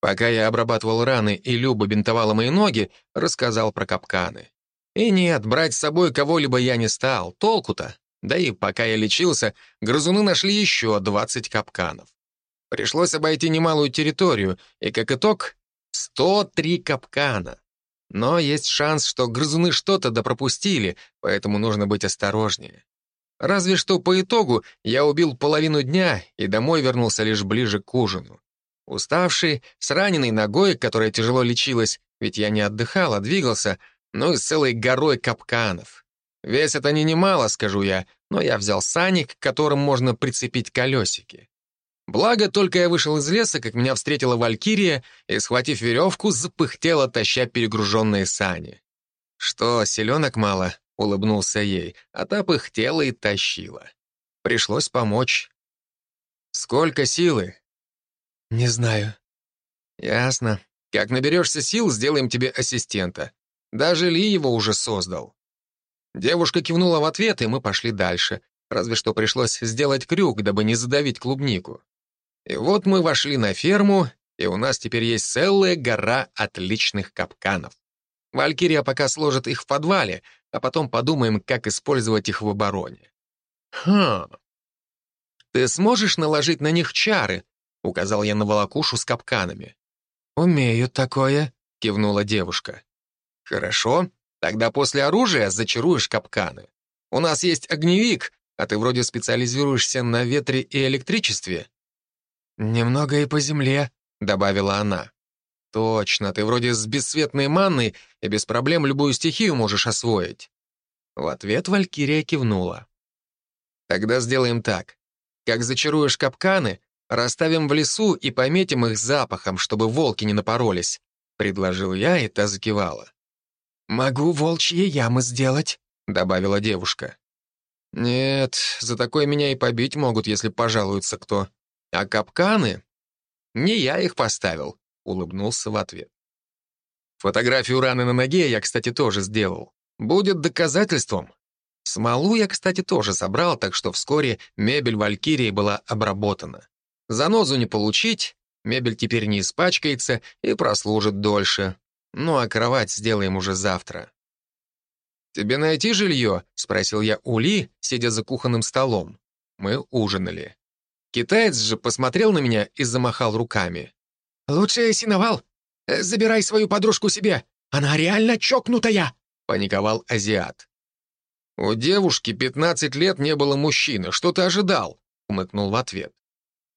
Пока я обрабатывал раны и Люба бинтовала мои ноги, рассказал про капканы. И нет, брать с собой кого-либо я не стал, толку-то. Да и пока я лечился, грызуны нашли еще 20 капканов. Пришлось обойти немалую территорию, и как итог — 103 капкана. Но есть шанс, что грызуны что-то допропустили, поэтому нужно быть осторожнее. Разве что по итогу я убил половину дня и домой вернулся лишь ближе к ужину. Уставший, с раненой ногой, которая тяжело лечилась, ведь я не отдыхал, а двигался, ну и с целой горой капканов. Весят они немало, скажу я, но я взял саник, к которым можно прицепить колесики. Благо, только я вышел из леса, как меня встретила Валькирия и, схватив веревку, запыхтела, таща перегруженные сани. «Что, селенок мало?» — улыбнулся ей, а та пыхтела и тащила. Пришлось помочь. «Сколько силы?» «Не знаю». «Ясно. Как наберешься сил, сделаем тебе ассистента. Даже Ли его уже создал». Девушка кивнула в ответ, и мы пошли дальше. Разве что пришлось сделать крюк, дабы не задавить клубнику. И вот мы вошли на ферму, и у нас теперь есть целая гора отличных капканов. Валькирия пока сложит их в подвале, а потом подумаем, как использовать их в обороне. «Хм. Ты сможешь наложить на них чары?» — указал я на волокушу с капканами. «Умею такое», — кивнула девушка. «Хорошо. Тогда после оружия зачаруешь капканы. У нас есть огневик, а ты вроде специализируешься на ветре и электричестве». «Немного и по земле», — добавила она. «Точно, ты вроде с бесцветной манной и без проблем любую стихию можешь освоить». В ответ Валькирия кивнула. «Тогда сделаем так. Как зачаруешь капканы, расставим в лесу и пометим их запахом, чтобы волки не напоролись», — предложил я, и та закивала. «Могу волчьи ямы сделать», — добавила девушка. «Нет, за такое меня и побить могут, если пожалуются кто. А капканы? Не я их поставил», — улыбнулся в ответ. Фотографию раны на ноге я, кстати, тоже сделал. Будет доказательством. Смолу я, кстати, тоже собрал, так что вскоре мебель Валькирии была обработана. Занозу не получить, мебель теперь не испачкается и прослужит дольше. Ну а кровать сделаем уже завтра. «Тебе найти жилье?» — спросил я Ули, сидя за кухонным столом. Мы ужинали. Китаец же посмотрел на меня и замахал руками. «Лучше синовал. Э, забирай свою подружку себе. Она реально чокнутая!» — паниковал азиат. «У девушки 15 лет не было мужчины. Что ты ожидал?» — умыкнул в ответ.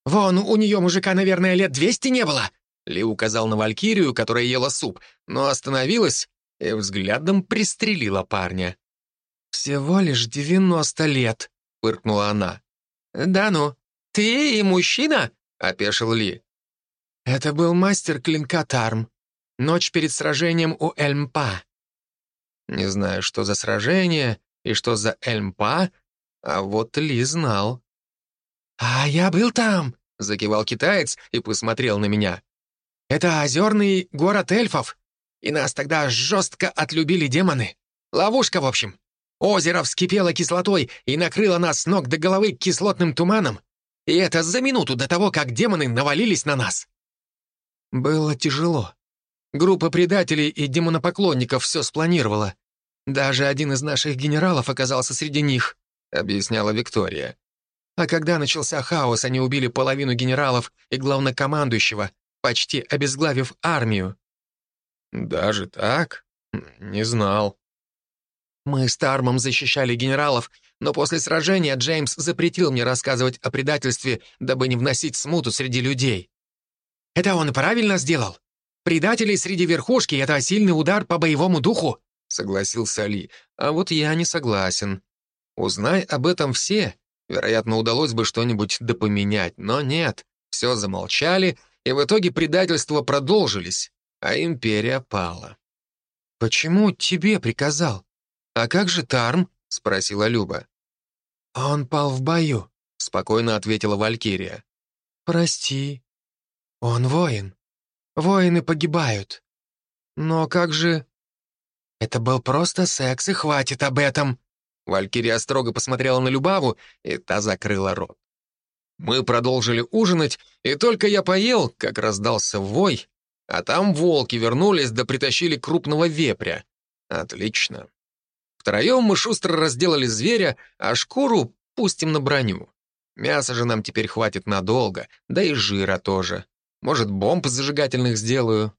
«Вон, у нее мужика, наверное, лет 200 не было. Ли указал на Валькирию, которая ела суп, но остановилась и взглядом пристрелила парня. «Всего лишь девяносто лет», — фыркнула она. «Да ну, ты и мужчина?» — опешил Ли. «Это был мастер клинка Тарм. Ночь перед сражением у Эльмпа». Не знаю, что за сражение и что за Эльмпа, а вот Ли знал. «А я был там», — закивал китаец и посмотрел на меня. Это озерный город эльфов, и нас тогда жестко отлюбили демоны. Ловушка, в общем. Озеро вскипело кислотой и накрыло нас с ног до головы кислотным туманом. И это за минуту до того, как демоны навалились на нас. Было тяжело. Группа предателей и демонопоклонников все спланировала. Даже один из наших генералов оказался среди них, — объясняла Виктория. А когда начался хаос, они убили половину генералов и главнокомандующего, почти обезглавив армию. Даже так? Не знал. Мы с Тармом защищали генералов, но после сражения Джеймс запретил мне рассказывать о предательстве, дабы не вносить смуту среди людей. Это он правильно сделал. Предатели среди верхушки — это сильный удар по боевому духу, согласился Ли. А вот я не согласен. Узнай об этом все, вероятно, удалось бы что-нибудь допоменять, но нет, все замолчали, и в итоге предательства продолжились, а империя пала. «Почему тебе приказал? А как же Тарм?» — спросила Люба. «Он пал в бою», — спокойно ответила Валькирия. «Прости. Он воин. Воины погибают. Но как же...» «Это был просто секс, и хватит об этом!» Валькирия строго посмотрела на Любаву, и та закрыла рот. Мы продолжили ужинать, и только я поел, как раздался вой, а там волки вернулись да притащили крупного вепря. Отлично. Втроем мы шустро разделали зверя, а шкуру пустим на броню. Мяса же нам теперь хватит надолго, да и жира тоже. Может, бомб зажигательных сделаю.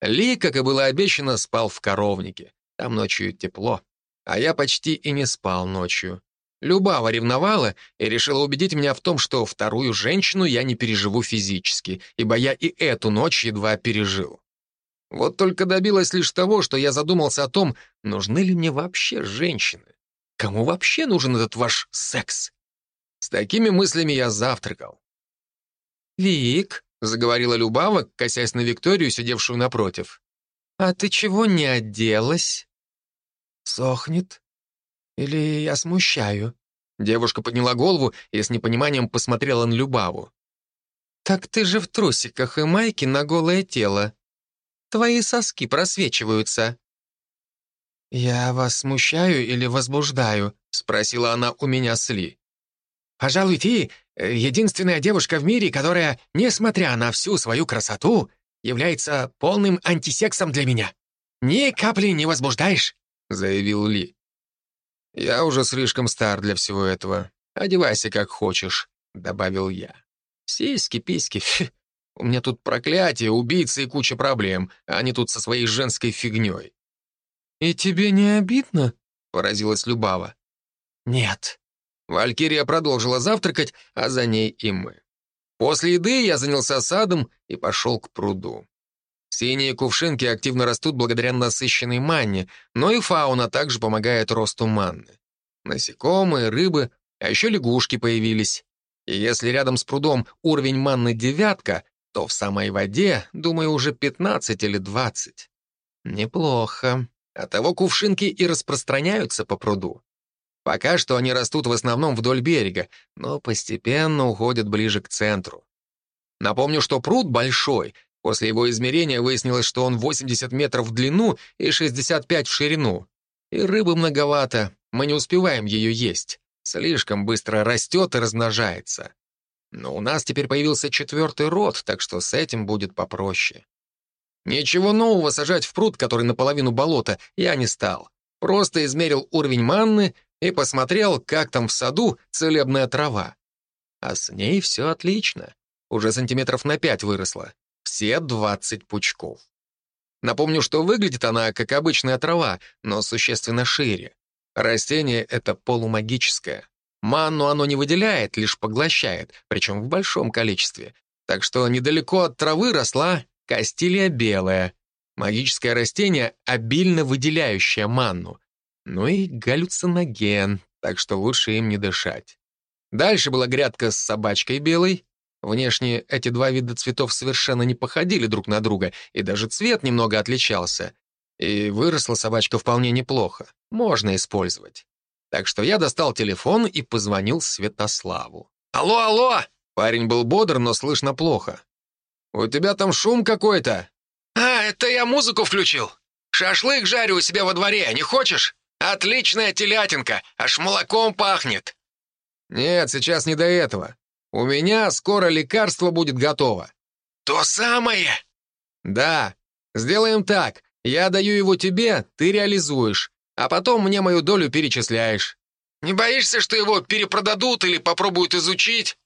Ли, как и было обещано, спал в коровнике. Там ночью тепло. А я почти и не спал ночью. Любава ревновала и решила убедить меня в том, что вторую женщину я не переживу физически, ибо я и эту ночь едва пережил. Вот только добилась лишь того, что я задумался о том, нужны ли мне вообще женщины. Кому вообще нужен этот ваш секс? С такими мыслями я завтракал. «Вик», — заговорила Любава, косясь на Викторию, сидевшую напротив, «а ты чего не оделась?» «Сохнет», или я смущаю?» Девушка подняла голову и с непониманием посмотрела на Любаву. «Так ты же в трусиках и майке на голое тело. Твои соски просвечиваются». «Я вас смущаю или возбуждаю?» — спросила она у меня с Ли. «Пожалуй, ты — единственная девушка в мире, которая, несмотря на всю свою красоту, является полным антисексом для меня. Ни капли не возбуждаешь», — заявил Ли. «Я уже слишком стар для всего этого. Одевайся как хочешь», — добавил я. «Сиськи, письки, фу. У меня тут проклятие, убийцы и куча проблем, а они тут со своей женской фигней». «И тебе не обидно?» — поразилась Любава. «Нет». Валькирия продолжила завтракать, а за ней и мы. После еды я занялся садом и пошел к пруду. Синие кувшинки активно растут благодаря насыщенной манне, но и фауна также помогает росту манны. Насекомые, рыбы, а еще лягушки появились. И если рядом с прудом уровень манны девятка, то в самой воде, думаю, уже 15 или 20. Неплохо. Оттого кувшинки и распространяются по пруду. Пока что они растут в основном вдоль берега, но постепенно уходят ближе к центру. Напомню, что пруд большой, После его измерения выяснилось, что он 80 метров в длину и 65 в ширину. И рыбы многовато, мы не успеваем ее есть. Слишком быстро растет и размножается. Но у нас теперь появился четвертый род, так что с этим будет попроще. Ничего нового сажать в пруд, который наполовину болота, я не стал. Просто измерил уровень манны и посмотрел, как там в саду целебная трава. А с ней все отлично. Уже сантиметров на пять выросла все 20 пучков. Напомню, что выглядит она как обычная трава, но существенно шире. Растение это полумагическое. Манну оно не выделяет, лишь поглощает, причем в большом количестве. Так что недалеко от травы росла кастилия белая, магическое растение, обильно выделяющее манну. Ну и галлюциноген, так что лучше им не дышать. Дальше была грядка с собачкой белой, Внешне эти два вида цветов совершенно не походили друг на друга, и даже цвет немного отличался. И выросла собачка вполне неплохо. Можно использовать. Так что я достал телефон и позвонил Святославу. «Алло, алло!» Парень был бодр, но слышно плохо. «У тебя там шум какой-то!» «А, это я музыку включил! Шашлык жарю у себя во дворе, не хочешь? Отличная телятинка, аж молоком пахнет!» «Нет, сейчас не до этого. У меня скоро лекарство будет готово». «То самое?» «Да. Сделаем так. Я даю его тебе, ты реализуешь, а потом мне мою долю перечисляешь». «Не боишься, что его перепродадут или попробуют изучить?»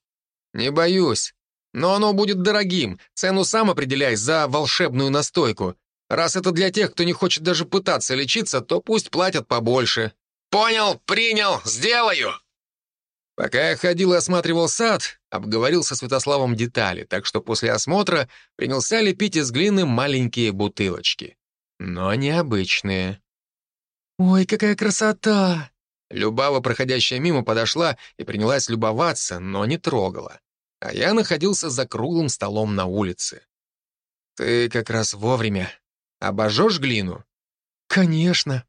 «Не боюсь. Но оно будет дорогим. Цену сам определяй за волшебную настойку. Раз это для тех, кто не хочет даже пытаться лечиться, то пусть платят побольше. Понял, принял, сделаю. Пока я ходил и осматривал сад, обговорил со Святославом детали, так что после осмотра принялся лепить из глины маленькие бутылочки. Но необычные. «Ой, какая красота!» Любава, проходящая мимо, подошла и принялась любоваться, но не трогала. А я находился за круглым столом на улице. «Ты как раз вовремя. Обожжешь глину?» «Конечно».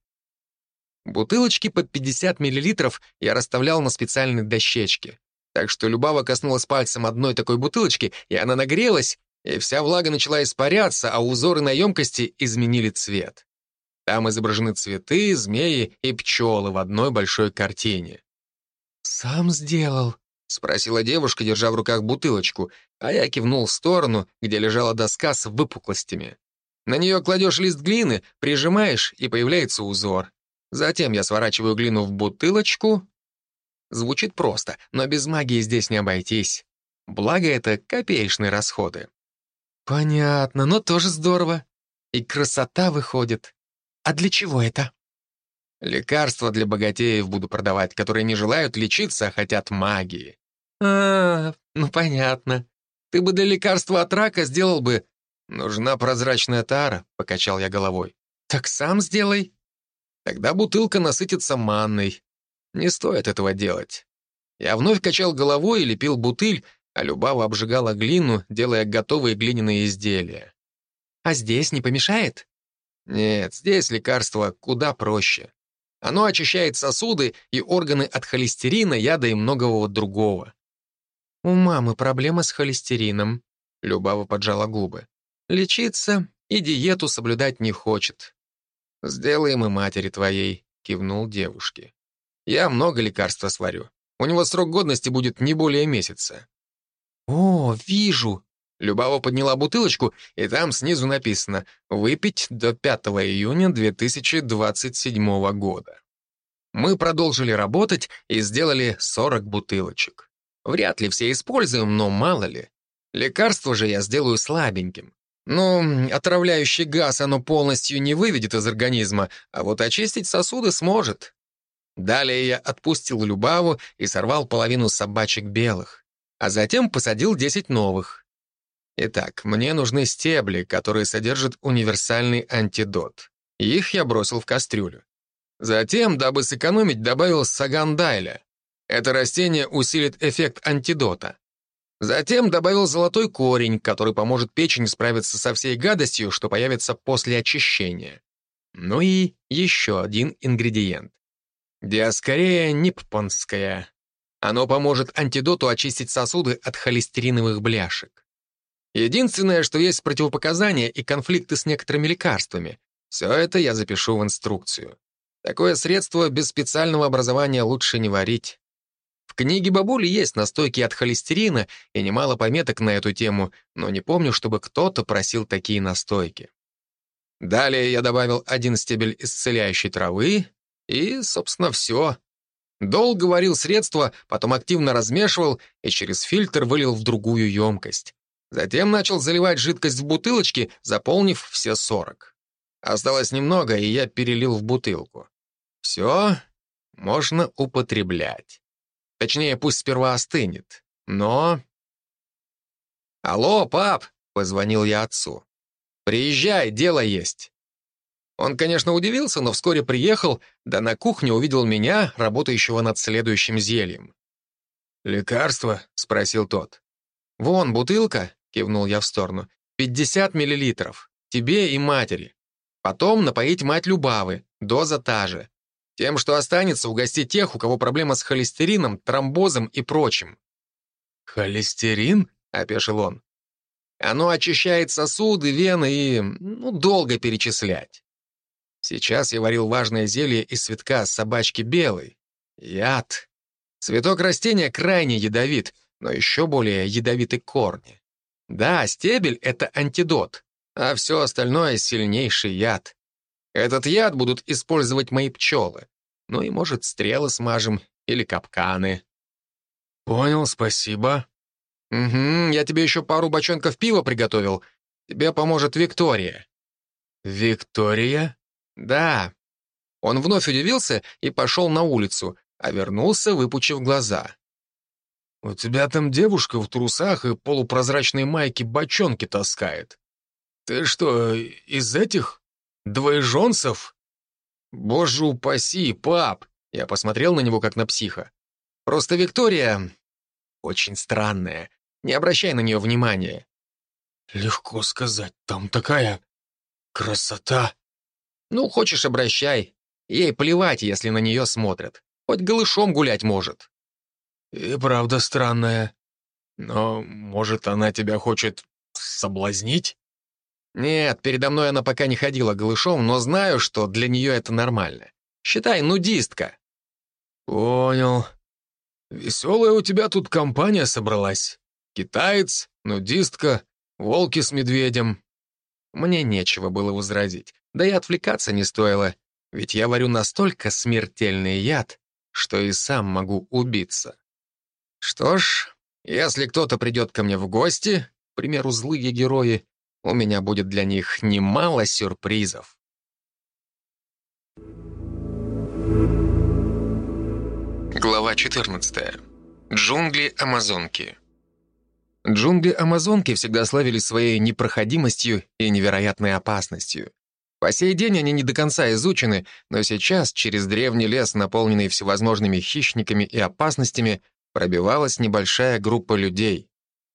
Бутылочки по 50 мл я расставлял на специальной дощечке. Так что Любава коснулась пальцем одной такой бутылочки, и она нагрелась, и вся влага начала испаряться, а узоры на емкости изменили цвет. Там изображены цветы, змеи и пчелы в одной большой картине. «Сам сделал?» — спросила девушка, держа в руках бутылочку, а я кивнул в сторону, где лежала доска с выпуклостями. На нее кладешь лист глины, прижимаешь, и появляется узор. Затем я сворачиваю глину в бутылочку. Звучит просто, но без магии здесь не обойтись. Благо, это копеечные расходы. Понятно, но тоже здорово. И красота выходит. А для чего это? Лекарства для богатеев буду продавать, которые не желают лечиться, а хотят магии. А, ну понятно. Ты бы для лекарства от рака сделал бы... Нужна прозрачная тара, покачал я головой. Так сам сделай. Тогда бутылка насытится манной. Не стоит этого делать. Я вновь качал головой и лепил бутыль, а Любава обжигала глину, делая готовые глиняные изделия. А здесь не помешает? Нет, здесь лекарство куда проще. Оно очищает сосуды и органы от холестерина, яда и многого другого. У мамы проблема с холестерином. Любава поджала губы. Лечиться и диету соблюдать не хочет. «Сделаем и матери твоей», — кивнул девушке. «Я много лекарства сварю. У него срок годности будет не более месяца». «О, вижу!» Любава подняла бутылочку, и там снизу написано «Выпить до 5 июня 2027 года». Мы продолжили работать и сделали 40 бутылочек. Вряд ли все используем, но мало ли. Лекарство же я сделаю слабеньким. Ну, отравляющий газ оно полностью не выведет из организма, а вот очистить сосуды сможет. Далее я отпустил Любаву и сорвал половину собачек белых, а затем посадил 10 новых. Итак, мне нужны стебли, которые содержат универсальный антидот. Их я бросил в кастрюлю. Затем, дабы сэкономить, добавил сагандайля. Это растение усилит эффект антидота. Затем добавил золотой корень, который поможет печени справиться со всей гадостью, что появится после очищения. Ну и еще один ингредиент. Диаскорея ниппонская. Оно поможет антидоту очистить сосуды от холестериновых бляшек. Единственное, что есть противопоказания и конфликты с некоторыми лекарствами. Все это я запишу в инструкцию. Такое средство без специального образования лучше не варить. В книге бабули есть настойки от холестерина и немало пометок на эту тему, но не помню, чтобы кто-то просил такие настойки. Далее я добавил один стебель исцеляющей травы и, собственно, все. Долго варил средство, потом активно размешивал и через фильтр вылил в другую емкость. Затем начал заливать жидкость в бутылочки, заполнив все 40. Осталось немного, и я перелил в бутылку. Все можно употреблять. Точнее, пусть сперва остынет. Но... «Алло, пап!» — позвонил я отцу. «Приезжай, дело есть». Он, конечно, удивился, но вскоре приехал, да на кухне увидел меня, работающего над следующим зельем. «Лекарство?» — спросил тот. «Вон, бутылка», — кивнул я в сторону. «50 миллилитров. Тебе и матери. Потом напоить мать Любавы. Доза та же. Тем, что останется, угостить тех, у кого проблема с холестерином, тромбозом и прочим». «Холестерин?» — опешил он. «Оно очищает сосуды, вены и... ну, долго перечислять. Сейчас я варил важное зелье из цветка собачки белой. Яд. Цветок растения крайне ядовит, но еще более ядовиты корни. Да, стебель — это антидот, а все остальное — сильнейший яд. Этот яд будут использовать мои пчелы. Ну и, может, стрелы смажем или капканы. Понял, спасибо. «Угу, я тебе еще пару бочонков пива приготовил. Тебе поможет Виктория». «Виктория?» «Да». Он вновь удивился и пошел на улицу, а вернулся, выпучив глаза. «У тебя там девушка в трусах и полупрозрачной майке бочонки таскает. Ты что, из этих двоеженцев?» «Боже упаси, пап!» Я посмотрел на него, как на психа. «Просто Виктория очень странная. Не обращай на нее внимания». «Легко сказать, там такая красота». «Ну, хочешь, обращай. Ей плевать, если на нее смотрят. Хоть голышом гулять может». «И правда странная. Но, может, она тебя хочет соблазнить?» «Нет, передо мной она пока не ходила голышом, но знаю, что для нее это нормально. Считай, нудистка». «Понял. Веселая у тебя тут компания собралась. Китаец, нудистка, волки с медведем». Мне нечего было возразить. Да и отвлекаться не стоило, ведь я варю настолько смертельный яд, что и сам могу убиться. Что ж, если кто-то придет ко мне в гости, к примеру, злые герои, у меня будет для них немало сюрпризов. Глава 14. Джунгли Амазонки. Джунгли Амазонки всегда славились своей непроходимостью и невероятной опасностью. По сей день они не до конца изучены, но сейчас через древний лес, наполненный всевозможными хищниками и опасностями, пробивалась небольшая группа людей.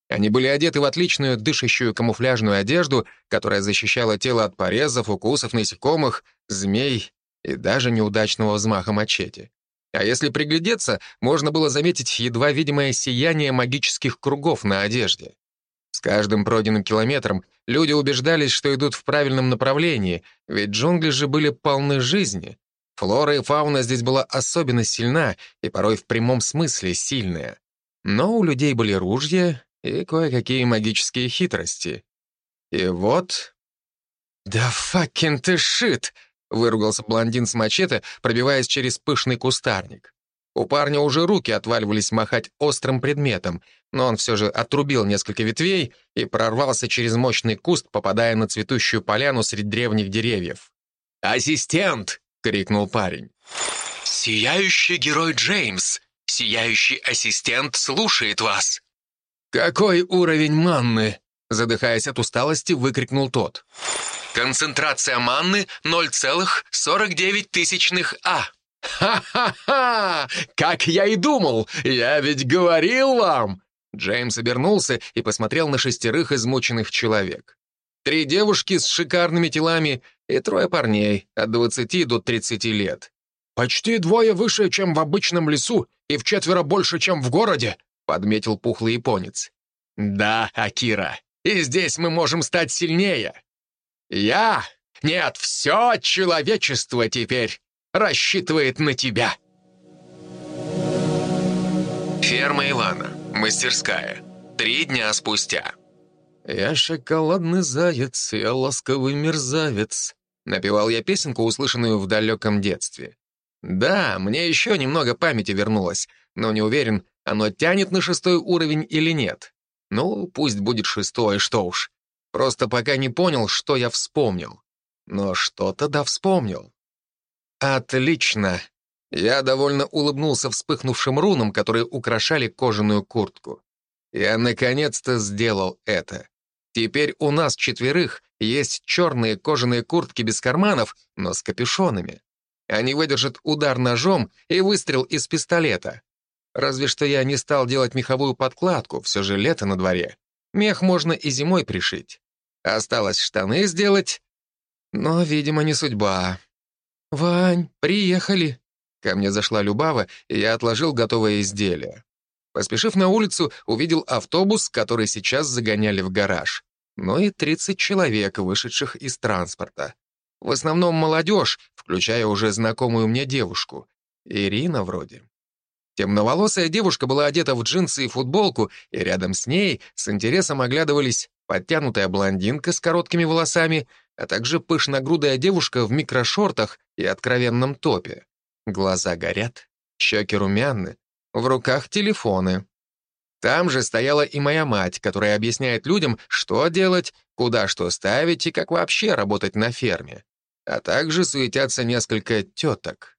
Они были одеты в отличную дышащую камуфляжную одежду, которая защищала тело от порезов, укусов насекомых, змей и даже неудачного взмаха мачете. А если приглядеться, можно было заметить едва видимое сияние магических кругов на одежде. С каждым пройденным километром люди убеждались, что идут в правильном направлении, ведь джунгли же были полны жизни. Флора и фауна здесь была особенно сильна и порой в прямом смысле сильная. Но у людей были ружья и кое-какие магические хитрости. И вот... «Да факин ты шит!» — выругался блондин с мачете, пробиваясь через пышный кустарник. У парня уже руки отваливались махать острым предметом, но он все же отрубил несколько ветвей и прорвался через мощный куст, попадая на цветущую поляну среди древних деревьев. «Ассистент!» — крикнул парень. «Сияющий герой Джеймс! Сияющий ассистент слушает вас!» «Какой уровень манны?» Задыхаясь от усталости, выкрикнул тот. «Концентрация манны 0,49 тысячных А». «Ха-ха-ха! Как я и думал! Я ведь говорил вам!» Джеймс обернулся и посмотрел на шестерых измученных человек. Три девушки с шикарными телами и трое парней от 20 до 30 лет. «Почти двое выше, чем в обычном лесу, и в четверо больше, чем в городе», — подметил пухлый японец. «Да, Акира, и здесь мы можем стать сильнее. Я, нет, все человечество теперь рассчитывает на тебя». Ферма Ивана. Мастерская. Три дня спустя. «Я шоколадный заяц, я ласковый мерзавец», — напевал я песенку, услышанную в далеком детстве. Да, мне еще немного памяти вернулось, но не уверен, оно тянет на шестой уровень или нет. Ну, пусть будет шестой, что уж. Просто пока не понял, что я вспомнил. Но что-то да вспомнил. Отлично. Я довольно улыбнулся вспыхнувшим рунам, которые украшали кожаную куртку. Я наконец-то сделал это. Теперь у нас четверых есть черные кожаные куртки без карманов, но с капюшонами. Они выдержат удар ножом и выстрел из пистолета. Разве что я не стал делать меховую подкладку, все же лето на дворе. Мех можно и зимой пришить. Осталось штаны сделать, но, видимо, не судьба. «Вань, приехали!» Ко мне зашла Любава, и я отложил готовое изделие. Поспешив на улицу, увидел автобус, который сейчас загоняли в гараж. Ну и 30 человек, вышедших из транспорта. В основном молодежь, включая уже знакомую мне девушку. Ирина вроде. Темноволосая девушка была одета в джинсы и футболку, и рядом с ней с интересом оглядывались подтянутая блондинка с короткими волосами, а также пышногрудая девушка в микрошортах и откровенном топе. Глаза горят, щеки румяны, в руках телефоны. Там же стояла и моя мать, которая объясняет людям, что делать, куда что ставить и как вообще работать на ферме. А также суетятся несколько теток.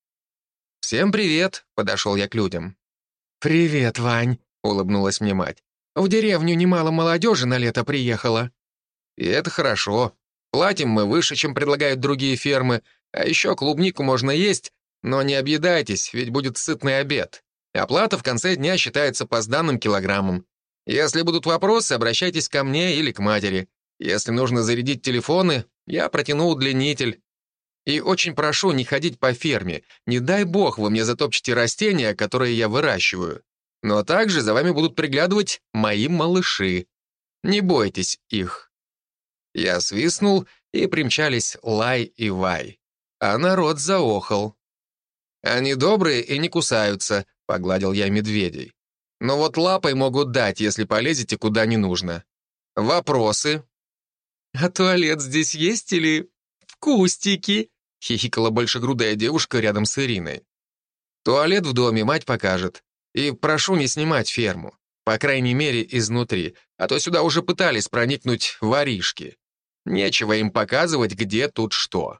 «Всем привет», — подошел я к людям. «Привет, Вань», — улыбнулась мне мать. «В деревню немало молодежи на лето приехало». «И это хорошо. Платим мы выше, чем предлагают другие фермы, а еще клубнику можно есть, но не объедайтесь, ведь будет сытный обед. Оплата в конце дня считается по сданным килограммам. Если будут вопросы, обращайтесь ко мне или к матери. Если нужно зарядить телефоны, я протяну удлинитель. И очень прошу не ходить по ферме. Не дай бог вы мне затопчете растения, которые я выращиваю. Но также за вами будут приглядывать мои малыши. Не бойтесь их. Я свистнул, и примчались Лай и Вай. А народ заохал. Они добрые и не кусаются, — погладил я медведей. «Но вот лапой могут дать, если полезете куда не нужно. Вопросы?» «А туалет здесь есть или в кустике?» — хихикала большегрудая девушка рядом с Ириной. «Туалет в доме мать покажет. И прошу не снимать ферму. По крайней мере, изнутри. А то сюда уже пытались проникнуть воришки. Нечего им показывать, где тут что».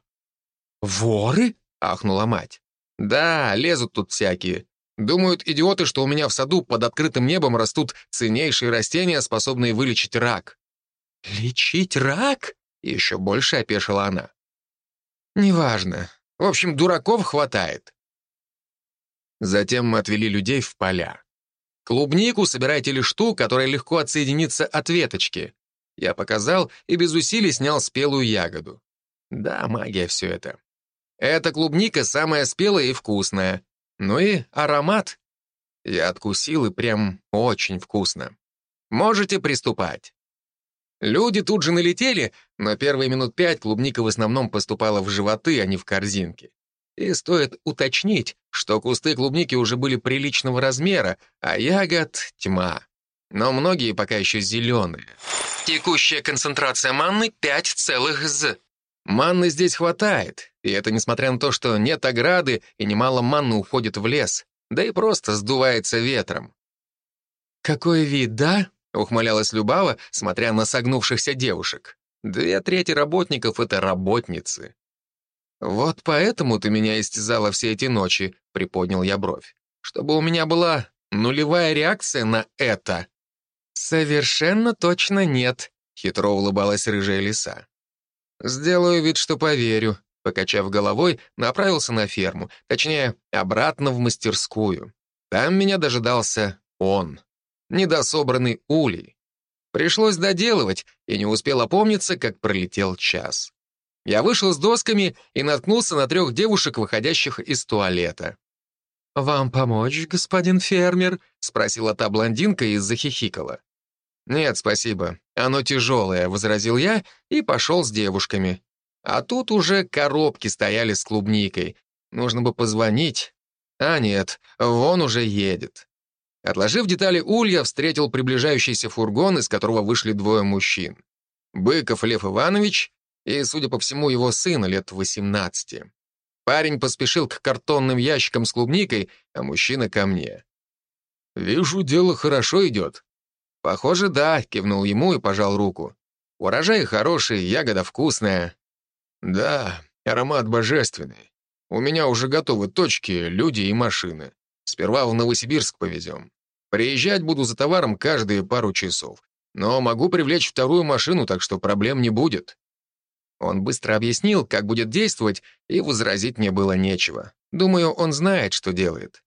«Воры?» — ахнула мать. «Да, лезут тут всякие. Думают идиоты, что у меня в саду под открытым небом растут ценнейшие растения, способные вылечить рак». «Лечить рак?» — еще больше опешила она. «Неважно. В общем, дураков хватает». Затем мы отвели людей в поля. Клубнику собирайте лишь ту, которая легко отсоединится от веточки. Я показал и без усилий снял спелую ягоду. Да, магия все это. Эта клубника самая спелая и вкусная. Ну и аромат. Я откусил, и прям очень вкусно. Можете приступать. Люди тут же налетели, но первые минут пять клубника в основном поступала в животы, а не в корзинки. И стоит уточнить, что кусты клубники уже были приличного размера, а ягод — тьма. Но многие пока еще зеленые. Текущая концентрация манны 5 целых з. Манны здесь хватает, и это несмотря на то, что нет ограды и немало манны уходит в лес, да и просто сдувается ветром. «Какой вид, да?» — ухмылялась Любава, смотря на согнувшихся девушек. Две трети работников — это работницы. «Вот поэтому ты меня истязала все эти ночи», — приподнял я бровь. «Чтобы у меня была нулевая реакция на это». «Совершенно точно нет», — хитро улыбалась рыжая лиса. «Сделаю вид, что поверю», — покачав головой, направился на ферму, точнее, обратно в мастерскую. Там меня дожидался он, недособранный улей. Пришлось доделывать, и не успел опомниться, как пролетел час. Я вышел с досками и наткнулся на трех девушек, выходящих из туалета. «Вам помочь, господин фермер?» — спросила та блондинка и захихикала. «Нет, спасибо. Оно тяжелое», — возразил я и пошел с девушками. А тут уже коробки стояли с клубникой. Нужно бы позвонить. А нет, вон уже едет. Отложив детали улья, встретил приближающийся фургон, из которого вышли двое мужчин. Быков Лев Иванович и, судя по всему, его сына лет 18. Парень поспешил к картонным ящикам с клубникой, а мужчина ко мне. «Вижу, дело хорошо идет. «Похоже, да», — кивнул ему и пожал руку. «Урожай хороший, ягода вкусная». «Да, аромат божественный. У меня уже готовы точки, люди и машины. Сперва в Новосибирск повезем. Приезжать буду за товаром каждые пару часов. Но могу привлечь вторую машину, так что проблем не будет». Он быстро объяснил, как будет действовать, и возразить мне было нечего. Думаю, он знает, что делает.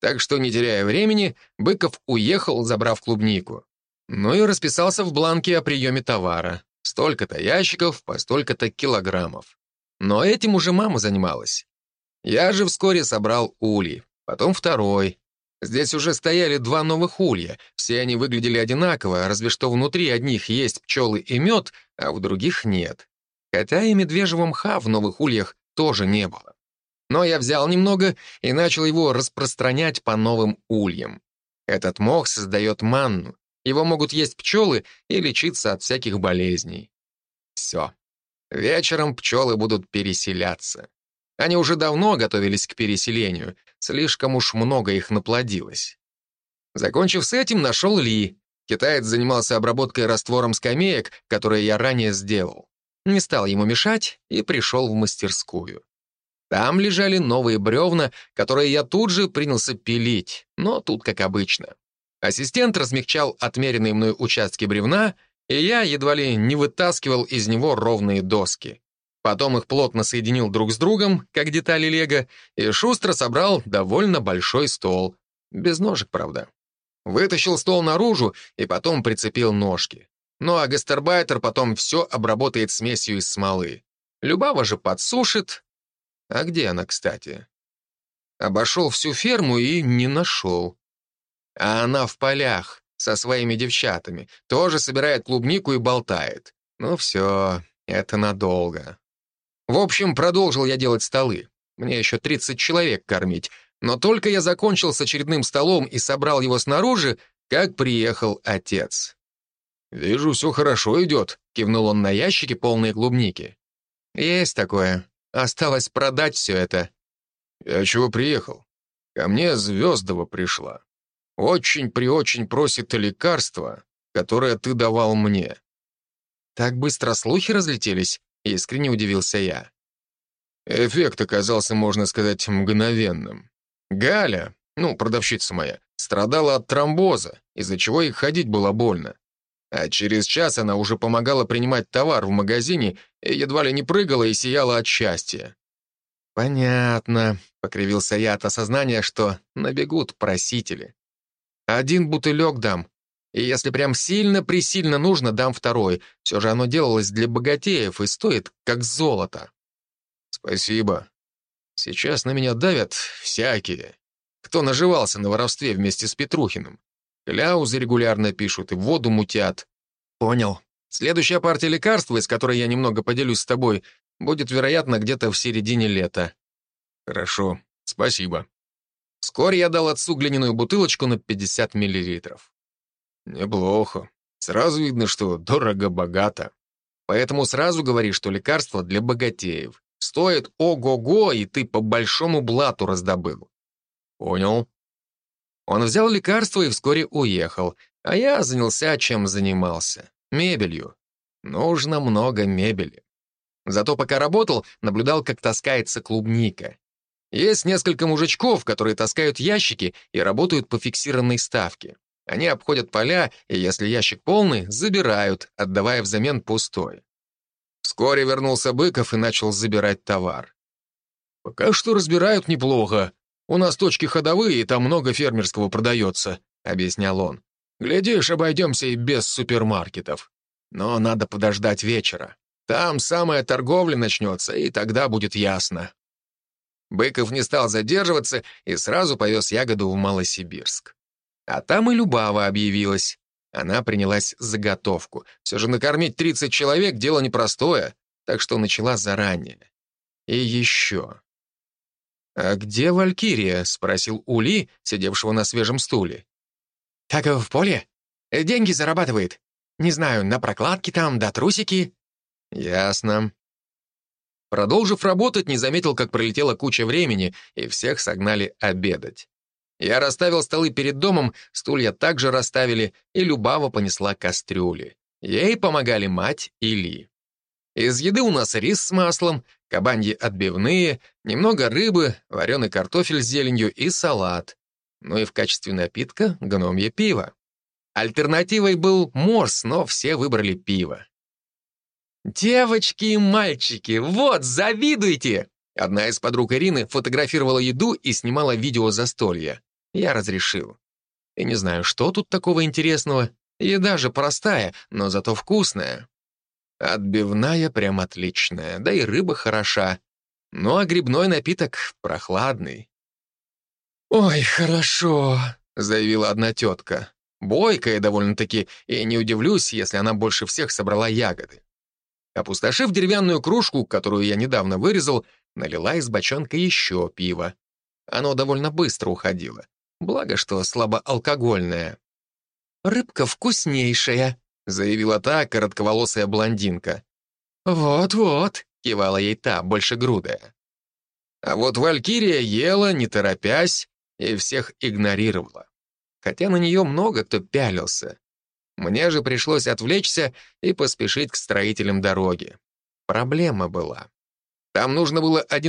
Так что, не теряя времени, Быков уехал, забрав клубнику. Ну и расписался в бланке о приеме товара. Столько-то ящиков по столько-то килограммов. Но этим уже мама занималась. Я же вскоре собрал ульи, потом второй. Здесь уже стояли два новых улья. Все они выглядели одинаково, разве что внутри одних есть пчелы и мед, а в других нет. Хотя и медвежьего мха в новых ульях тоже не было. Но я взял немного и начал его распространять по новым ульям. Этот мох создает манну, его могут есть пчелы и лечиться от всяких болезней. Все. Вечером пчелы будут переселяться. Они уже давно готовились к переселению, слишком уж много их наплодилось. Закончив с этим, нашел Ли. Китаец занимался обработкой раствором скамеек, которые я ранее сделал. Не стал ему мешать и пришел в мастерскую. Там лежали новые бревна, которые я тут же принялся пилить, но тут как обычно. Ассистент размягчал отмеренные мной участки бревна, и я едва ли не вытаскивал из него ровные доски. Потом их плотно соединил друг с другом, как детали лего, и шустро собрал довольно большой стол. Без ножек, правда. Вытащил стол наружу и потом прицепил ножки. Ну а гастарбайтер потом все обработает смесью из смолы. Любава же подсушит. А где она, кстати? Обошел всю ферму и не нашел. А она в полях со своими девчатами. Тоже собирает клубнику и болтает. Ну все, это надолго. В общем, продолжил я делать столы. Мне еще 30 человек кормить. Но только я закончил с очередным столом и собрал его снаружи, как приехал отец. «Вижу, все хорошо идет», — кивнул он на ящики, полные клубники. «Есть такое. Осталось продать все это». «Я чего приехал? Ко мне Звездова пришла. Очень-преочень просит лекарство, которое ты давал мне». «Так быстро слухи разлетелись?» — искренне удивился я. Эффект оказался, можно сказать, мгновенным. Галя, ну, продавщица моя, страдала от тромбоза, из-за чего ей ходить было больно. А через час она уже помогала принимать товар в магазине и едва ли не прыгала и сияла от счастья. «Понятно», — покривился я от осознания, что набегут просители. «Один бутылек дам, и если прям сильно-пресильно нужно, дам второй. Все же оно делалось для богатеев и стоит как золото». «Спасибо. Сейчас на меня давят всякие, кто наживался на воровстве вместе с Петрухиным. Кляузы регулярно пишут и воду мутят. Понял. Следующая партия лекарства, из которой я немного поделюсь с тобой, будет, вероятно, где-то в середине лета. Хорошо, спасибо. Вскоре я дал отцу глиняную бутылочку на 50 миллилитров. Неплохо. Сразу видно, что дорого-богато. Поэтому сразу говори, что лекарство для богатеев. Стоит ого-го, и ты по большому блату раздобыл. Понял. Он взял лекарство и вскоре уехал, а я занялся, чем занимался. Мебелью. Нужно много мебели. Зато пока работал, наблюдал, как таскается клубника. Есть несколько мужичков, которые таскают ящики и работают по фиксированной ставке. Они обходят поля, и если ящик полный, забирают, отдавая взамен пустой. Вскоре вернулся Быков и начал забирать товар. «Пока что разбирают неплохо. У нас точки ходовые, и там много фермерского продается», — объяснял он. «Глядишь, обойдемся и без супермаркетов. Но надо подождать вечера. Там самая торговля начнется, и тогда будет ясно». Быков не стал задерживаться и сразу повез ягоду в Малосибирск. А там и Любава объявилась. Она принялась заготовку. Все же накормить 30 человек — дело непростое, так что начала заранее. И еще. «А где Валькирия?» — спросил Ули, сидевшего на свежем стуле. «Так в поле. Деньги зарабатывает. Не знаю, на прокладки там, да трусики». «Ясно». Продолжив работать, не заметил, как пролетела куча времени, и всех согнали обедать. Я расставил столы перед домом, стулья также расставили, и Любава понесла кастрюли. Ей помогали мать и Ли. Из еды у нас рис с маслом, кабаньи отбивные, немного рыбы, вареный картофель с зеленью и салат. Ну и в качестве напитка гномье пиво. Альтернативой был морс, но все выбрали пиво. «Девочки и мальчики, вот, завидуйте!» Одна из подруг Ирины фотографировала еду и снимала видео застолья. Я разрешил. И не знаю, что тут такого интересного. Еда же простая, но зато вкусная. Отбивная прям отличная, да и рыба хороша. Ну а грибной напиток прохладный. «Ой, хорошо», — заявила одна тетка. Бойкая довольно-таки, и не удивлюсь, если она больше всех собрала ягоды. Опустошив деревянную кружку, которую я недавно вырезал, налила из бочонка еще пиво. Оно довольно быстро уходило. Благо, что слабоалкогольное. «Рыбка вкуснейшая», — заявила та коротковолосая блондинка. «Вот-вот», — кивала ей та, большегрудая. А вот Валькирия ела, не торопясь, и всех игнорировала. хотя на нее много кто пялился. Мне же пришлось отвлечься и поспешить к строителям дороги. Проблема была. Там нужно было один